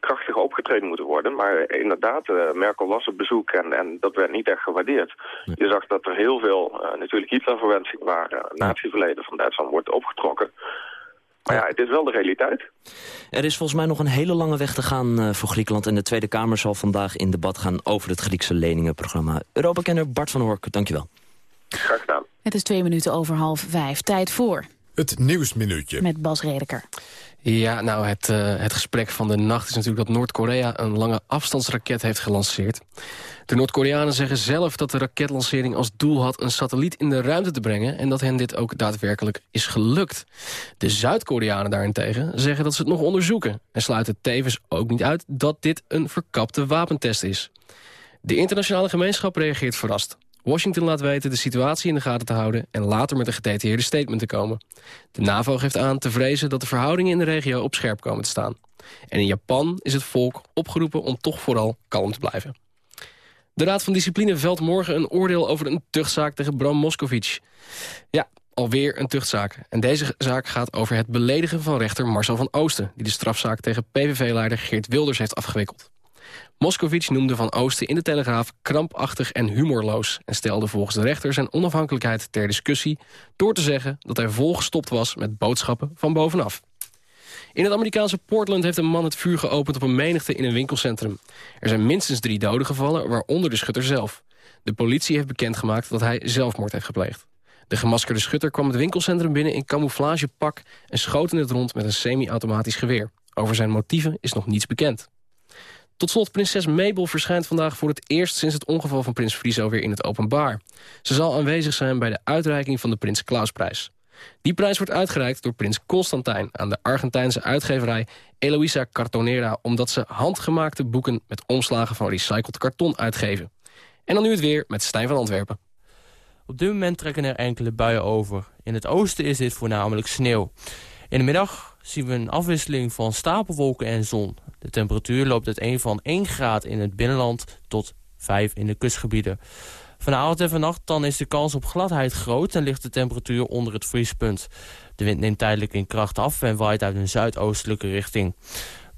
Speaker 8: krachtig opgetreden moeten worden. Maar inderdaad, eh, Merkel was op bezoek en, en dat werd niet echt gewaardeerd. Je zag dat er heel veel eh, natuurlijk Hitlerverwensing waren. Natieverleden van Duitsland wordt opgetrokken. Maar ja, het is wel de realiteit.
Speaker 3: Er is volgens mij nog een hele lange weg te gaan eh, voor Griekenland... en de Tweede Kamer zal vandaag in debat gaan over het Griekse leningenprogramma. Europakenner Bart van Hork, dankjewel.
Speaker 8: Graag gedaan.
Speaker 4: Het is twee minuten over half vijf. Tijd voor
Speaker 2: Het Nieuwsminuutje.
Speaker 4: met Bas Redeker.
Speaker 9: Ja, nou, het, eh, het gesprek van de nacht is natuurlijk dat Noord-Korea... een lange afstandsraket heeft gelanceerd. De Noord-Koreanen zeggen zelf dat de raketlancering als doel had... een satelliet in de ruimte te brengen... en dat hen dit ook daadwerkelijk is gelukt. De Zuid-Koreanen daarentegen zeggen dat ze het nog onderzoeken... en sluiten tevens ook niet uit dat dit een verkapte wapentest is. De internationale gemeenschap reageert verrast. Washington laat weten de situatie in de gaten te houden... en later met een gedetailleerde statement te komen. De NAVO geeft aan te vrezen dat de verhoudingen in de regio op scherp komen te staan. En in Japan is het volk opgeroepen om toch vooral kalm te blijven. De Raad van Discipline velt morgen een oordeel over een tuchtzaak tegen Bram Moskovic. Ja, alweer een tuchtzaak. En deze zaak gaat over het beledigen van rechter Marcel van Oosten... die de strafzaak tegen PVV-leider Geert Wilders heeft afgewikkeld. Moscovic noemde Van Oosten in de Telegraaf krampachtig en humorloos... en stelde volgens de rechter zijn onafhankelijkheid ter discussie... door te zeggen dat hij volgestopt was met boodschappen van bovenaf. In het Amerikaanse Portland heeft een man het vuur geopend op een menigte in een winkelcentrum. Er zijn minstens drie doden gevallen, waaronder de schutter zelf. De politie heeft bekendgemaakt dat hij zelfmoord heeft gepleegd. De gemaskerde schutter kwam het winkelcentrum binnen in camouflagepak... en schoot in het rond met een semi-automatisch geweer. Over zijn motieven is nog niets bekend. Tot slot, prinses Mabel verschijnt vandaag voor het eerst... sinds het ongeval van prins Friso weer in het openbaar. Ze zal aanwezig zijn bij de uitreiking van de Prins Klausprijs. Die prijs wordt uitgereikt door prins Constantijn... aan de Argentijnse uitgeverij Eloisa Cartonera... omdat ze handgemaakte boeken met omslagen van recycled karton uitgeven. En dan nu het weer met Stijn van Antwerpen.
Speaker 10: Op dit moment trekken er enkele buien over. In het oosten is dit voornamelijk sneeuw. In de middag zien we een afwisseling van stapelwolken en zon. De temperatuur loopt uiteen van 1 graad in het binnenland tot 5 in de kustgebieden. Vanavond en vannacht dan is de kans op gladheid groot en ligt de temperatuur onder het vriespunt. De wind neemt tijdelijk in kracht af en waait uit een zuidoostelijke richting.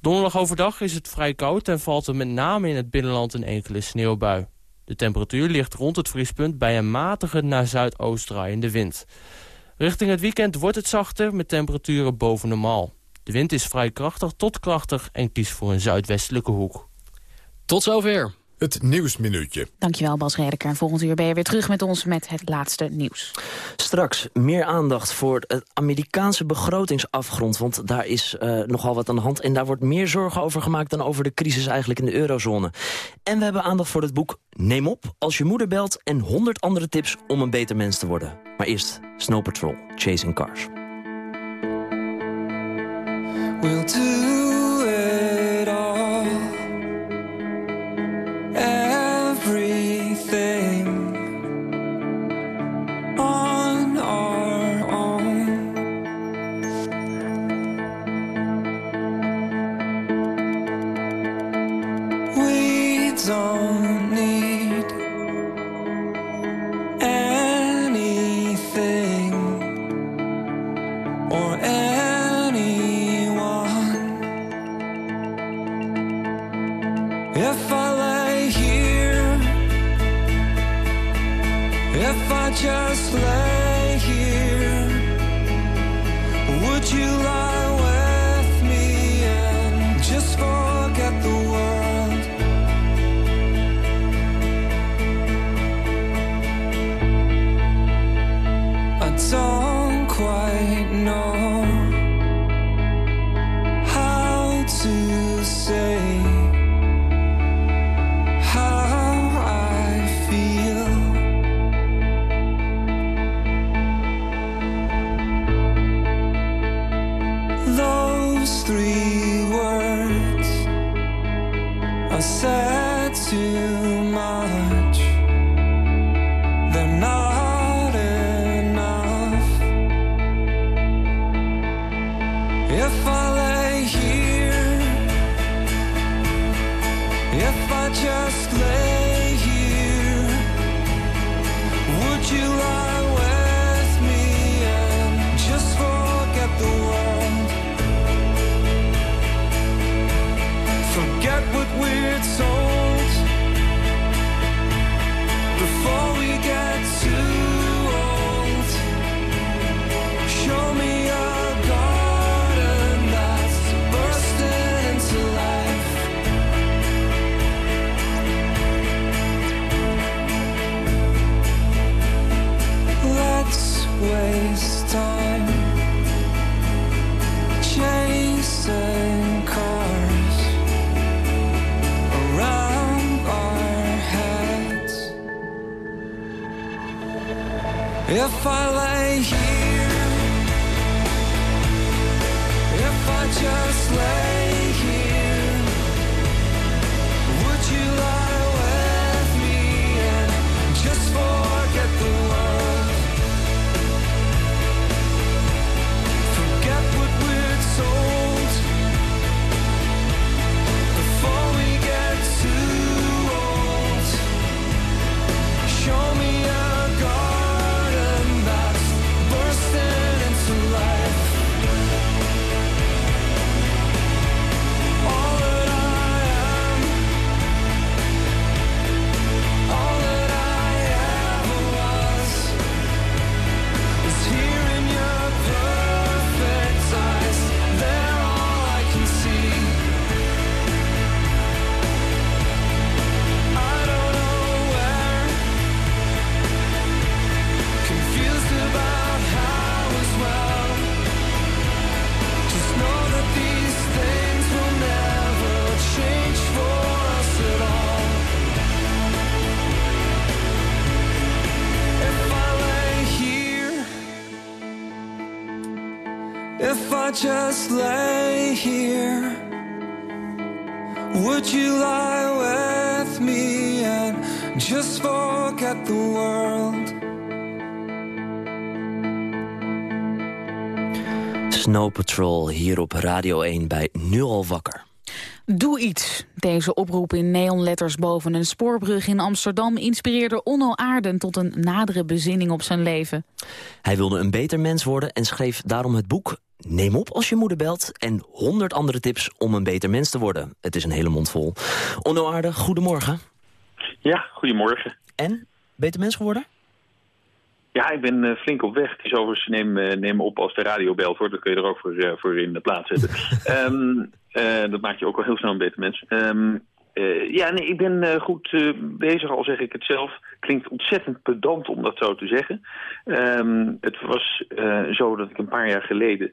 Speaker 10: Donderdag overdag is het vrij koud en valt er met name in het binnenland een enkele sneeuwbui. De temperatuur ligt rond het vriespunt bij een matige naar zuidoost draaiende wind. Richting het weekend wordt het zachter met temperaturen boven normaal. De wind is vrij krachtig tot krachtig en kiest voor een zuidwestelijke hoek.
Speaker 9: Tot zover.
Speaker 2: Het Nieuwsminuutje.
Speaker 4: Dankjewel Bas Redeker. En volgend uur ben je weer terug met ons met het laatste nieuws.
Speaker 3: Straks meer aandacht voor het Amerikaanse begrotingsafgrond... want daar is eh, nogal wat aan de hand... en daar wordt meer zorgen over gemaakt dan over de crisis eigenlijk in de eurozone. En we hebben aandacht voor het boek Neem op als je moeder belt... en 100 andere tips om een beter mens te worden. Maar eerst Snow Patrol, Chasing Cars.
Speaker 6: We'll do it all. Everything If I lay here, if I just lay here, would you lie If I lay here, if I just lay just lay here, would you lie with me and just forget the world?
Speaker 3: Snow Patrol hier op Radio 1 bij Nu al wakker.
Speaker 4: Doe iets. Deze oproep in neonletters boven een spoorbrug in Amsterdam... inspireerde Onno Aarden tot een nadere bezinning op zijn leven.
Speaker 3: Hij wilde een beter mens worden en schreef daarom het boek... Neem op als je moeder belt en 100 andere tips om een beter mens te worden. Het is een hele mond vol. Onno Aarden, goedemorgen.
Speaker 11: Ja, goedemorgen.
Speaker 3: En? Beter mens geworden?
Speaker 11: Ja, ik ben eh, flink op weg. Het is overigens, neem, eh, neem op als de radio belt, hoor. Dan kun je er ook voor, eh, voor in de plaats zetten. <laughs> Ehm, eh, dat maakt je ook wel heel snel een beter mens. Ehm, eh, ja, nee, ik ben eh, goed eh, bezig, al zeg ik het zelf. Klinkt ontzettend pedant om dat zo te zeggen. Ehm, het was zo dat ik een paar jaar geleden...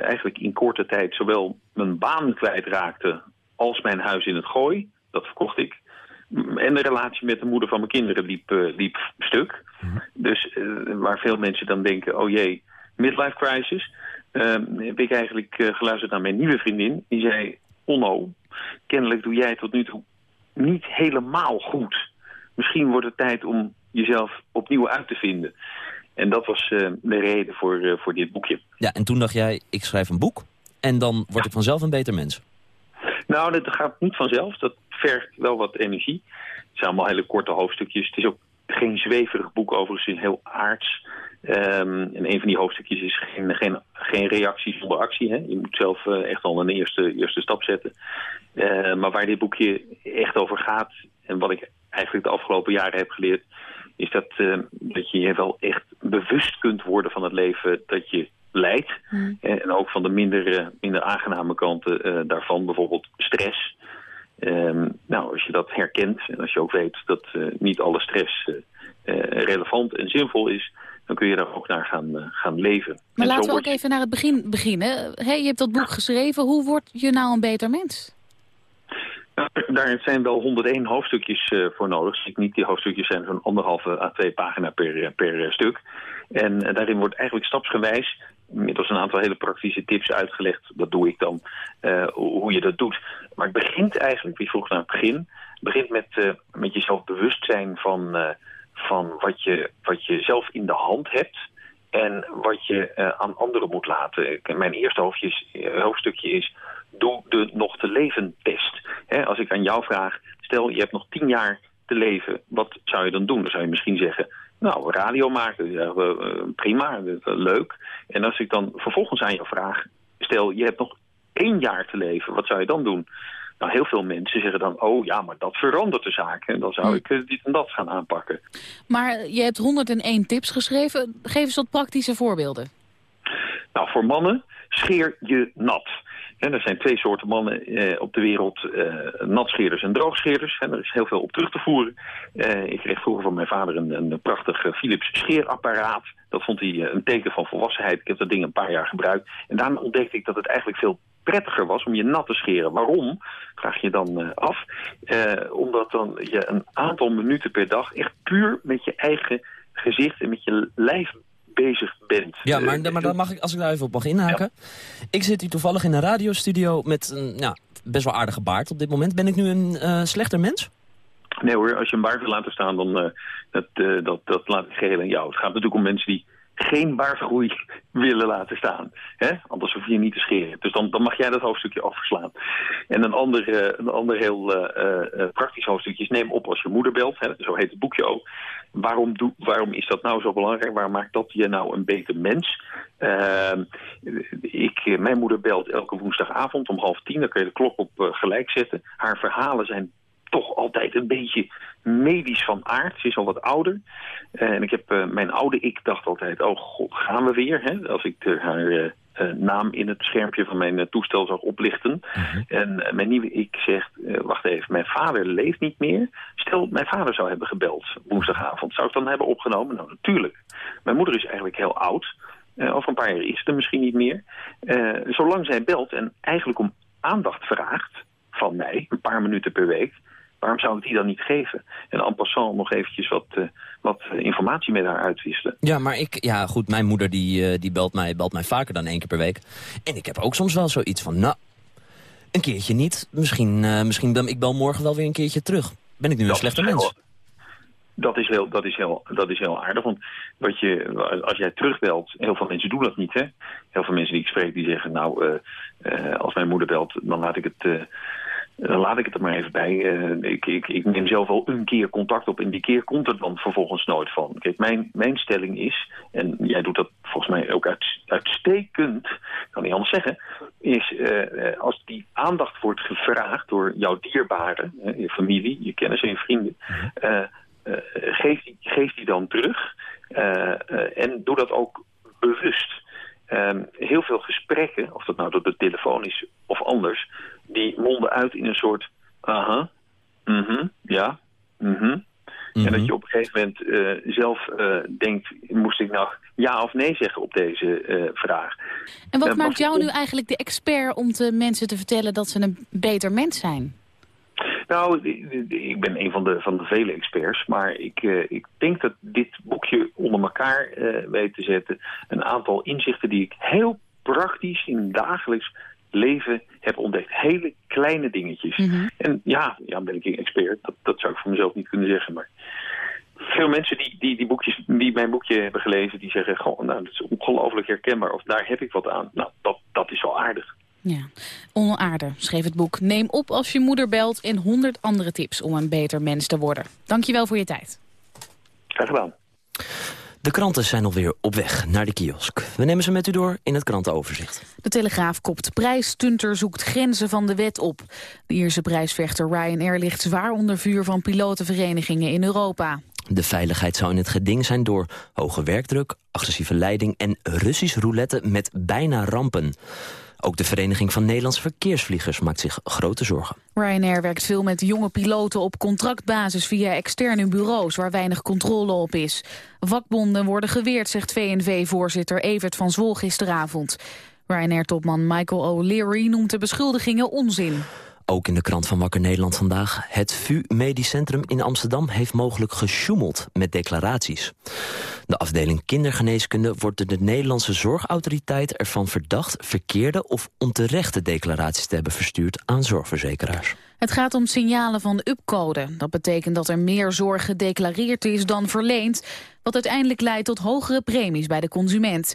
Speaker 11: eigenlijk in korte tijd zowel mijn baan kwijtraakte... als mijn huis in het gooi. Dat verkocht ik. Mm, En de relatie met de moeder van mijn kinderen liep, liep stuk. Dus eh, waar veel mensen dan denken, oh jee, midlife crisis... ehm, heb ik eigenlijk geluisterd naar mijn nieuwe vriendin. Die zei, Onno, kennelijk doe jij het tot nu toe niet helemaal goed. Misschien wordt het tijd om jezelf opnieuw uit te vinden. En dat was eh, de reden voor, eh, voor dit boekje.
Speaker 3: Ja, en toen dacht jij, ik schrijf een boek en dan word ik vanzelf een beter mens.
Speaker 11: Nou, dat gaat niet vanzelf. Dat vergt wel wat energie. Het zijn allemaal hele korte hoofdstukjes. Het is ook geen zweverig boek, overigens heel aards. Ehm, en een van die hoofdstukjes is geen, geen, geen reactie zonder actie. Hè? Je moet zelf eh, echt al een eerste, eerste stap zetten. Eh, maar waar dit boekje echt over gaat... en wat ik eigenlijk de afgelopen jaren heb geleerd... is dat, eh, dat je je wel echt bewust kunt worden van het leven dat je leidt. En, en ook van de minder, minder aangename kanten daarvan. Bijvoorbeeld stress. Ehm, nou, als je dat herkent en als je ook weet dat niet alle stress relevant en zinvol is... dan kun je daar ook naar gaan, eh, gaan leven.
Speaker 4: Maar
Speaker 11: En
Speaker 4: laten we ook even naar het begin beginnen. Hey, je hebt dat boek geschreven. Hoe word je nou een beter mens?
Speaker 11: Nou, Daar zijn wel 101 hoofdstukjes eh, voor nodig. Ik niet die hoofdstukjes zijn zo'n anderhalve à twee pagina per, eh, per stuk. En daarin wordt eigenlijk stapsgewijs middels een aantal hele praktische tips uitgelegd. Dat doe ik dan, hoe je dat doet. Maar het begint eigenlijk, wie vroeg naar het begin... begint met, met jezelf bewust zijn van, van wat, je, wat je zelf in de hand hebt... en wat je eh, aan anderen moet laten. Mijn eerste eh, hoofdstukje is... doe de nog te leven test. Als ik aan jou vraag, stel je hebt nog tien jaar te leven, wat zou je dan doen? Dan zou je misschien zeggen, Nou, radio maken, eh, prima, leuk. En als ik dan vervolgens aan je vraag stel, je hebt nog één jaar te leven, wat zou je dan doen? Nou, heel veel mensen zeggen dan, oh ja, maar dat verandert de zaak. En dan zou ik eh, dit en dat gaan aanpakken.
Speaker 4: Maar je hebt 101 tips geschreven. Geef eens wat praktische voorbeelden.
Speaker 11: Nou, voor mannen scheer je nat. En er zijn twee soorten mannen eh, op de wereld, eh, natscheerders en droogscheerders. En er is heel veel op terug te voeren. Eh, ik kreeg vroeger van mijn vader een, een prachtig eh, Philips scheerapparaat. Dat vond hij eh, een teken van volwassenheid. Ik heb dat ding een paar jaar gebruikt. En daarna ontdekte ik dat het eigenlijk veel prettiger was om je nat te scheren. Waarom? Vraag je dan eh, af. Omdat dan je een aantal minuten per dag echt puur met je eigen gezicht en met je lijf bezig bent.
Speaker 3: Ja, maar,
Speaker 11: Eh,
Speaker 3: maar dan mag ik, als ik daar even op mag inhaken. Ik zit hier toevallig in een radiostudio met een ja, best wel aardige baard op dit moment. Ben ik nu een eh, slechter mens?
Speaker 11: Nee hoor, als je een baard wil laten staan, dan uh, dat, uh, dat, dat laat ik geheel aan jou. Het gaat natuurlijk om mensen die geen baardgroei <laughs> willen laten staan. Hè? Anders hoef je niet te scheren. Dus dan, dan mag jij dat hoofdstukje afslaan. En een ander, uh, een ander heel praktisch hoofdstukje is neem op als je moeder belt. Hè? Zo heet het boekje ook. Waarom, waarom is dat nou zo belangrijk? Waarom maakt dat je nou een beter mens? Ehm, ik, mijn moeder belt elke woensdagavond om half tien. Dan kun je de klok op gelijk zetten. Haar verhalen zijn toch altijd een beetje medisch van aard. Ze is al wat ouder. Uh, en ik heb mijn oude ik dacht altijd, oh god, gaan we weer? Hè? Als ik haar naam in het schermpje van mijn toestel zag oplichten.
Speaker 3: Mhm.
Speaker 11: En mijn nieuwe ik zegt, wacht even, mijn vader leeft niet meer. Stel, mijn vader zou hebben gebeld woensdagavond. Zou ik dan hebben opgenomen? Nou, natuurlijk. Mijn moeder is eigenlijk heel oud. over een paar jaar is ze er misschien niet meer. zolang zij belt en eigenlijk om aandacht vraagt van mij, een paar minuten per week waarom zou ik die dan niet geven? En en passant nog eventjes wat, uh, wat informatie met haar uitwisselen.
Speaker 3: Ja, maar ik, ja goed, mijn moeder die, uh, die belt, mij, belt mij vaker dan één keer per week. En ik heb ook soms wel zoiets van, nou, een keertje niet. Misschien, uh, misschien ben ik bel morgen wel weer een keertje terug. Ben ik nu
Speaker 11: dat
Speaker 3: een slechte mens?
Speaker 11: Dat is, heel, dat, is heel, dat is heel aardig, want wat je, als jij terugbelt, heel veel mensen doen dat niet, hè? Heel veel mensen die ik spreek, die zeggen, nou, als mijn moeder belt, dan laat ik het dan laat ik het er maar even bij. Uh, ik, ik, ik, neem zelf wel een keer contact op en die keer komt er dan vervolgens nooit van. Kijk, mijn, mijn stelling is, en jij doet dat volgens mij ook uit, uitstekend, kan niet anders zeggen, is uh, als die aandacht wordt gevraagd door jouw dierbaren, uh, je familie, je kennissen en je vrienden, geef, die, geef die dan terug en doe dat ook bewust. Um, heel veel gesprekken, of dat nou door de telefoon is of anders, die monden uit in een soort aha, mhm, mm ja, mhm. Mm
Speaker 3: Mhm.
Speaker 11: En dat je op een gegeven moment uh, zelf uh, denkt, moest ik nou ja of nee zeggen op deze uh, vraag.
Speaker 4: En wat maakt jou nu eigenlijk de expert om de mensen te vertellen dat ze een beter mens zijn?
Speaker 11: Nou, ik ben een van de, van de vele experts, maar ik, uh, ik denk dat dit boekje onder elkaar uh, weet te zetten een aantal inzichten die ik heel praktisch in dagelijks leven heb ontdekt. Hele kleine dingetjes.
Speaker 4: Mhm.
Speaker 11: Mm -hmm. En ja, ja, ben ik een expert. Dat, dat zou ik voor mezelf niet kunnen zeggen, maar veel mensen die, die, die, boekjes, die mijn boekje hebben gelezen, die zeggen gewoon, nou, dat is ongelooflijk herkenbaar. Of daar heb ik wat aan. Nou, dat, dat is wel aardig.
Speaker 4: Ja, Onaarde schreef het boek. Neem op als je moeder belt en 100 andere tips om een beter mens te worden. Dankjewel voor je tijd.
Speaker 11: Graag gedaan.
Speaker 3: De kranten zijn alweer op weg naar de kiosk. We nemen ze met u door in het krantenoverzicht.
Speaker 4: De Telegraaf kopt prijsstunter zoekt grenzen van de wet op. De Ierse prijsvechter Ryanair ligt zwaar onder vuur van pilotenverenigingen in Europa.
Speaker 3: De veiligheid zou in het geding zijn door hoge werkdruk, agressieve leiding en Russisch roulette met bijna rampen. Ook de Vereniging van Nederlandse Verkeersvliegers maakt zich grote zorgen.
Speaker 4: Ryanair werkt veel met jonge piloten op contractbasis via externe bureaus waar weinig controle op is. Vakbonden worden geweerd, zegt VNV-voorzitter Evert van Zwol gisteravond. Ryanair-topman Michael O'Leary noemt de beschuldigingen onzin.
Speaker 3: Ook in de krant van Wakker Nederland vandaag. Het VU Medisch Centrum in Amsterdam heeft mogelijk gesjoemeld met declaraties. De afdeling kindergeneeskunde wordt door de Nederlandse Zorgautoriteit ervan verdacht verkeerde of onterechte declaraties te hebben verstuurd aan zorgverzekeraars.
Speaker 4: Het gaat om signalen van upcode. Dat betekent dat er meer zorg gedeclareerd is dan verleend, wat uiteindelijk leidt tot hogere premies bij de consument.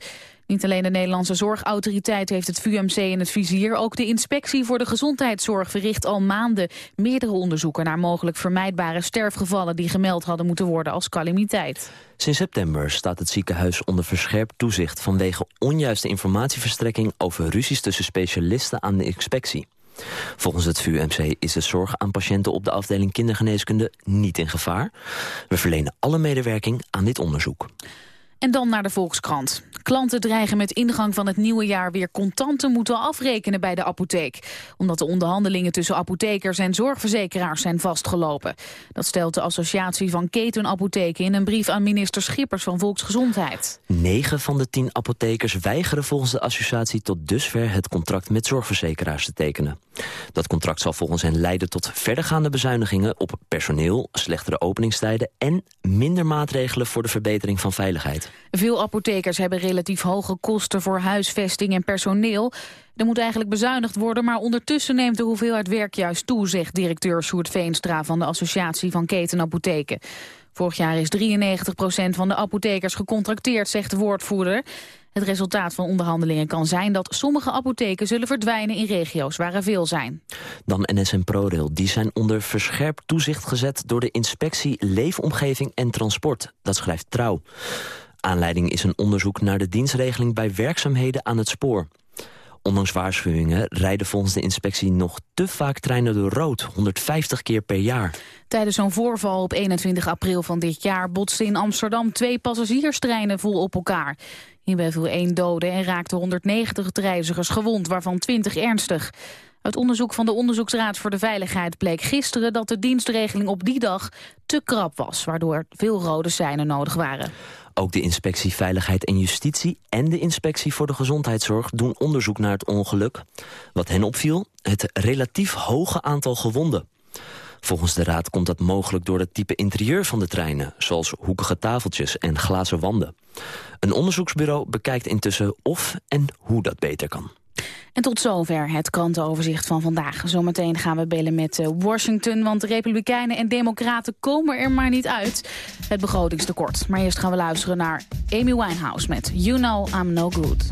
Speaker 12: Niet alleen de Nederlandse Zorgautoriteit heeft het VUMC in het vizier... ook de Inspectie voor de Gezondheidszorg verricht al maanden... meerdere onderzoeken naar mogelijk vermijdbare sterfgevallen... die gemeld hadden moeten worden als calamiteit.
Speaker 3: Sinds september staat het ziekenhuis onder verscherpt toezicht... vanwege onjuiste informatieverstrekking over ruzies tussen specialisten aan de inspectie. Volgens het VUMC is de zorg aan patiënten op de afdeling kindergeneeskunde niet in gevaar. We verlenen alle medewerking aan dit onderzoek.
Speaker 12: En dan naar de Volkskrant. Klanten dreigen met ingang van het nieuwe jaar weer contant te moeten afrekenen bij de apotheek. Omdat de onderhandelingen tussen apothekers en zorgverzekeraars zijn vastgelopen. Dat stelt de Associatie van Ketenapotheken in een brief aan minister Schippers van Volksgezondheid.
Speaker 3: Negen van de tien apothekers weigeren volgens de associatie tot dusver het contract met zorgverzekeraars te tekenen. Dat contract zal volgens hen leiden tot verdergaande bezuinigingen op personeel, slechtere openingstijden en minder maatregelen voor de verbetering van veiligheid.
Speaker 12: Veel apothekers hebben relatief hoge kosten voor huisvesting en personeel. Er moet eigenlijk bezuinigd worden, maar ondertussen neemt de hoeveelheid werk juist toe, zegt directeur Sjoerd Veenstra van de Associatie van Ketenapotheken. Vorig jaar is 93% van de apothekers gecontracteerd, zegt de woordvoerder. Het resultaat van onderhandelingen kan zijn dat sommige apotheken zullen verdwijnen in regio's waar er veel zijn.
Speaker 3: Dan NS ProRail. Die zijn onder verscherpt toezicht gezet door de inspectie Leefomgeving en Transport. Dat schrijft Trouw. Aanleiding is een onderzoek naar de dienstregeling bij werkzaamheden aan het spoor. Ondanks waarschuwingen rijden volgens de inspectie nog te vaak treinen door rood, 150 keer per jaar.
Speaker 12: Tijdens zo'n voorval op 21 april van dit jaar botsten in Amsterdam twee passagierstreinen vol op elkaar. Hierbij viel één dode en raakte 190 reizigers gewond, waarvan 20 ernstig. Uit onderzoek van de Onderzoeksraad voor de Veiligheid bleek gisteren dat de dienstregeling op die dag te krap was, waardoor veel rode seinen nodig waren.
Speaker 3: Ook de Inspectie Veiligheid en Justitie en de Inspectie voor de Gezondheidszorg doen onderzoek naar het ongeluk. Wat hen opviel, het relatief hoge aantal gewonden. Volgens de raad komt dat mogelijk door het type interieur van de treinen... zoals hoekige tafeltjes en glazen wanden. Een onderzoeksbureau bekijkt intussen of en hoe dat beter kan.
Speaker 12: En tot zover het krantenoverzicht van vandaag. Zometeen gaan we bellen met eh, Washington, want de Republikeinen en Democraten komen er maar niet uit. Het begrotingstekort. Maar eerst gaan we luisteren naar Amy Winehouse met You Know I'm No Good.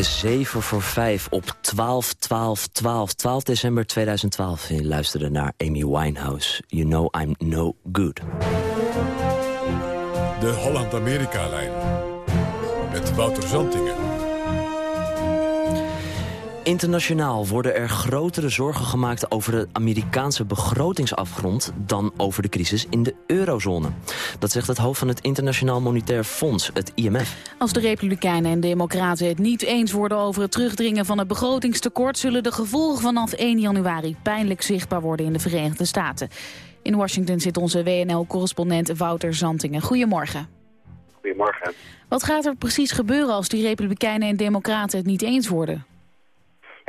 Speaker 13: Is
Speaker 14: 7 voor 5 op 12, 12, 12, 12 december 2012. Je luisterde naar Amy Winehouse. You know I'm no good.
Speaker 2: De Holland-Amerika-lijn. Met Wouter Zantingen.
Speaker 14: Internationaal worden er grotere zorgen gemaakt over de Amerikaanse begrotingsafgrond dan over de crisis in de eurozone. Dat zegt het hoofd van het Internationaal Monetair Fonds, het IMF.
Speaker 4: Als de Republikeinen en Democraten het niet eens worden over het terugdringen van het begrotingstekort... zullen de gevolgen vanaf 1 januari pijnlijk zichtbaar worden in de Verenigde Staten. In Washington zit onze WNL-correspondent Wouter Zantingen. Goedemorgen.
Speaker 15: Goedemorgen.
Speaker 4: Wat gaat er precies gebeuren als die Republikeinen en Democraten het niet eens worden?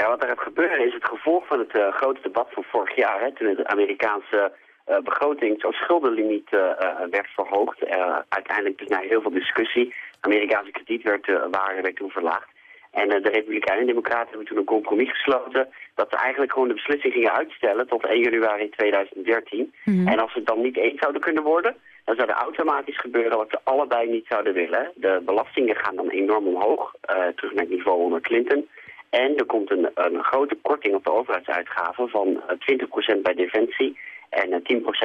Speaker 15: Ja, wat er gaat gebeuren is het gevolg van het eh, grote debat van vorig jaar. Hè, toen het Amerikaanse eh, begrotings- of schuldenlimiet eh, werd verhoogd. Uiteindelijk dus na heel veel discussie. Amerikaanse krediet werd, waarde werd toen verlaagd. En de Republikeinen en Democraten hebben toen een compromis gesloten... dat ze eigenlijk gewoon de beslissing gingen uitstellen tot 1 januari 2013. En als ze het dan niet eens zouden kunnen worden... dan zou er automatisch gebeuren wat ze allebei niet zouden willen. De belastingen gaan dan enorm omhoog, terug naar het niveau onder Clinton... En er komt een, een grote korting op de overheidsuitgaven van eh, 20% bij Defensie en eh,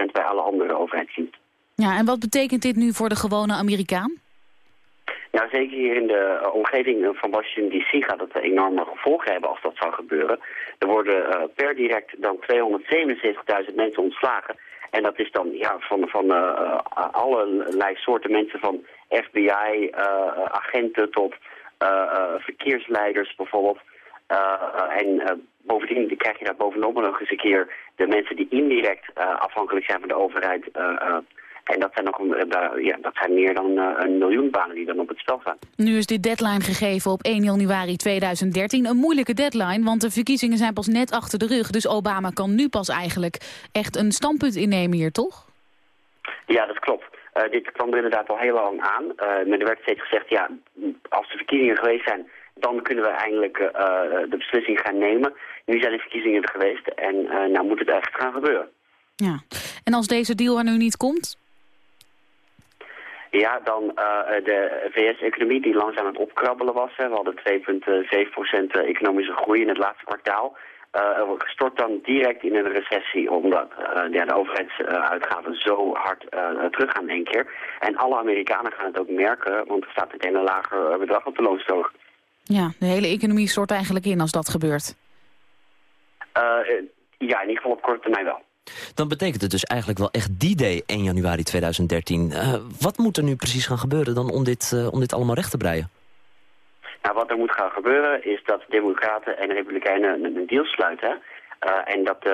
Speaker 15: 10% bij alle andere overheidsdiensten.
Speaker 4: Ja, en wat betekent dit nu voor de gewone Amerikaan?
Speaker 15: Nou, zeker hier in de eh, omgeving van Washington D.C. gaat het enorme gevolgen hebben als dat zou gebeuren. Er worden eh, per direct dan 277.000 mensen ontslagen. En dat is dan ja, van, van eh, eh, allerlei soorten mensen, van FBI-agenten tot eh, eh, verkeersleiders bijvoorbeeld. Eh, en eh, bovendien krijg je daar bovenop nog eens een keer de mensen die indirect eh, afhankelijk zijn van de overheid. en dat zijn, nog, een- ja, dat zijn meer dan een miljoen banen die dan op het spel staan.
Speaker 4: Nu is dit deadline gegeven op 1 januari 2013. Een moeilijke deadline, want de verkiezingen zijn pas net achter de rug. Dus Obama kan nu pas eigenlijk echt een standpunt innemen hier, toch?
Speaker 15: Ja, dat klopt. Dit kwam er inderdaad al heel lang aan. Maar er werd steeds gezegd, ja, als de verkiezingen geweest zijn, dan kunnen we eindelijk eh, eh, de beslissing gaan nemen. Nu zijn de verkiezingen er geweest en eh, nou moet het echt gaan gebeuren.
Speaker 4: Ja. En als deze deal er nu niet komt?
Speaker 15: Ja, dan de VS-economie die langzaam aan het opkrabbelen was. Hè. We hadden 2,7% economische groei in het laatste kwartaal. stort dan direct in een recessie, omdat eh, ja, de overheidsuitgaven zo hard eh, teruggaan in één keer. En alle Amerikanen gaan het ook merken, want er staat meteen een lager bedrag op de loonstoog.
Speaker 4: Ja, de hele economie stort eigenlijk in als dat gebeurt.
Speaker 15: Eh, eh, ja, in ieder geval op korte termijn wel.
Speaker 14: Dan betekent het dus eigenlijk wel echt die day 1 januari 2013. Eh, wat moet er nu precies gaan gebeuren dan om dit, eh, om dit allemaal recht te breien?
Speaker 15: Nou, wat er moet gaan gebeuren is dat democraten en republikeinen een, deal sluiten. hè. Eh, en dat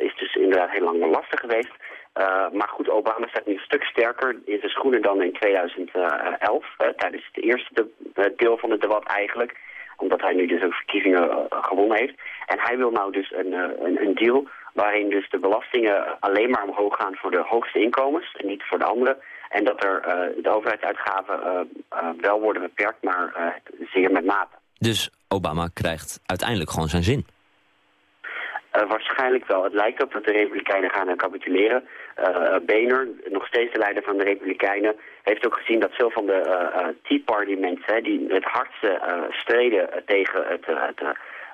Speaker 15: is dus inderdaad heel lang lastig geweest. Eh, maar goed, Obama staat nu een stuk sterker in zijn schoenen dan in 2011. eh, tijdens het eerste de- eh, deel van het debat eigenlijk. Omdat hij nu dus ook verkiezingen eh, gewonnen heeft. En hij wil nou dus een, een, een deal waarin dus de belastingen alleen maar omhoog gaan voor de hoogste inkomens en niet voor de anderen. En dat er eh, de overheidsuitgaven wel worden beperkt, maar zeer met mate.
Speaker 14: Dus Obama krijgt uiteindelijk gewoon zijn zin.
Speaker 15: Waarschijnlijk wel. Het lijkt op dat de Republikeinen gaan capituleren. Boehner, nog steeds de leider van de Republikeinen, heeft ook gezien dat veel van de eh, Tea Party mensen, die het hardste streden tegen het,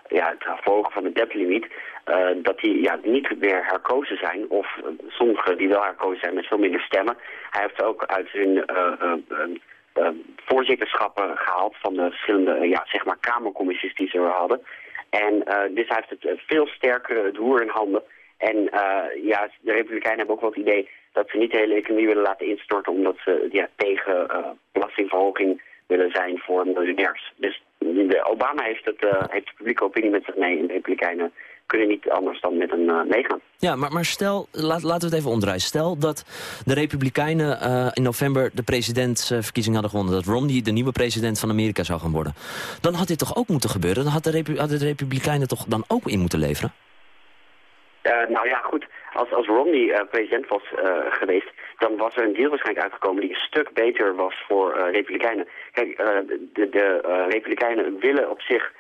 Speaker 15: ja, het verhogen van de debt-limiet, eh, dat die ja, niet meer herkozen zijn. Of sommigen die wel herkozen zijn met veel minder stemmen. Hij heeft ook uit eh, voorzitterschappen gehaald van de verschillende ja, zeg maar kamercommissies die ze hadden. En dus hij heeft het veel sterker het in handen. En eh, ja, de Republikeinen hebben ook wel het idee dat ze niet de hele economie willen laten instorten... omdat ze ja, tegen eh, belastingverhoging willen zijn voor miljonairs. Dus de Obama heeft, het, eh, heeft de publieke opinie met zich mee en de Republikeinen kunnen niet anders dan met hem meegaan.
Speaker 14: Ja, maar, maar stel, laat, laten we het even omdraaien. Stel dat de Republikeinen in november de presidentsverkiezing hadden gewonnen. Dat Romney de nieuwe president van Amerika zou gaan worden. Dan had dit toch ook moeten gebeuren? Dan had de, hadden de Republikeinen toch dan ook in moeten leveren?
Speaker 15: Eh, nou ja, goed. Als, als Romney eh, president was eh, geweest, dan was er een deal waarschijnlijk uitgekomen die een stuk beter was voor Republikeinen. Kijk, de, de Republikeinen willen op zich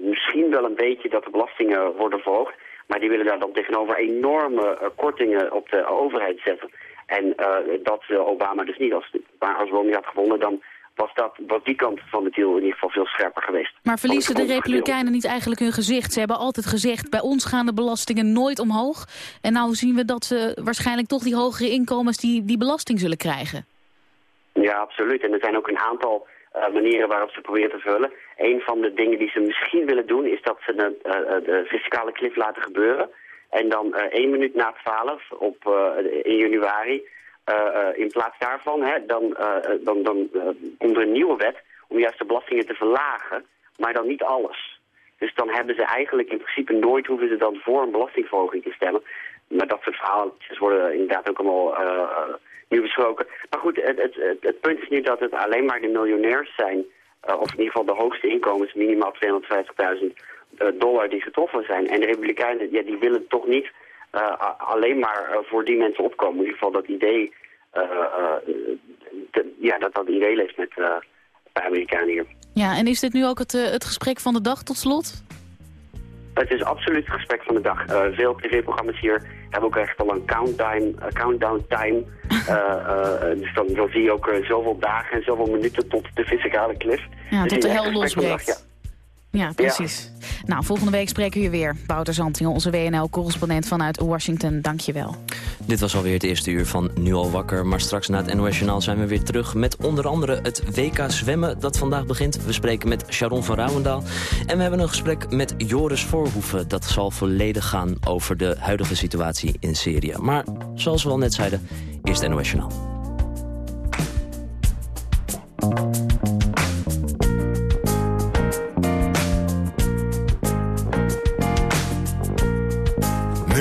Speaker 15: misschien wel een beetje dat de belastingen worden verhoogd, maar die willen daar dan tegenover enorme kortingen op de overheid zetten. En dat wil Obama dus niet. Als, maar als Romney had gewonnen, dan was, dat, was die kant van de deal in ieder geval veel scherper geweest.
Speaker 4: Maar verliezen de Republikeinen niet eigenlijk hun gezicht? Ze hebben altijd gezegd, bij ons gaan de belastingen nooit omhoog. En nou zien we dat ze waarschijnlijk toch die hogere inkomens die, die belasting zullen krijgen.
Speaker 15: Ja, absoluut. En er zijn ook een aantal eh, manieren waarop ze proberen te vullen. Een van de dingen die ze misschien willen doen is dat ze de, eh, eh, de fiscale cliff laten gebeuren. En dan één minuut na twaalf op, in januari, in plaats daarvan, hè, dan, eh, eh, dan, dan eh, komt er een nieuwe wet om juist de belastingen te verlagen, maar dan niet alles. Dus dan hebben ze eigenlijk in principe nooit hoeven ze dan voor een belastingverhoging te stemmen. Maar dat soort verhaaltjes worden inderdaad ook allemaal eh, eh, nu besproken. Maar goed, het, het, het, punt is nu dat het alleen maar de miljonairs zijn, eh, of in ieder geval de hoogste inkomens, minimaal 250.000 eh, dollar die getroffen zijn. En de Republikeinen, ja, die willen toch niet eh, alleen maar eh, voor die mensen opkomen. In ieder geval dat idee, eh, eh, ja, dat dat idee leeft met eh bij Amerikanen hier.
Speaker 4: Ja, en is dit nu ook het, eh, het gesprek van de dag tot slot?
Speaker 15: Het is absoluut het gesprek van de dag. Eh, veel tv-programma's hier hebben ook echt al een countdown, eh, countdown time. <laughs> Eh, eh, dus dan, dan zie je ook eh, zoveel dagen en zoveel minuten tot de fiscale cliff.
Speaker 4: Ja,
Speaker 15: Dus
Speaker 4: tot de hel
Speaker 15: de
Speaker 4: losbreekt. Ja, precies. Nou, volgende week spreken we je weer. Wouter Zantingen, onze WNL-correspondent vanuit Washington. Dank je wel.
Speaker 3: Dit was alweer het eerste uur van Nu al wakker. Maar straks na het NOS Journaal zijn we weer terug met onder andere het WK zwemmen dat vandaag begint. We spreken met Sharon van Rouwendaal. En we hebben een gesprek met Joris Voorhoeven. Dat zal volledig gaan over de huidige situatie in Syrië. Maar zoals we al net zeiden, eerst het NOS Journaal.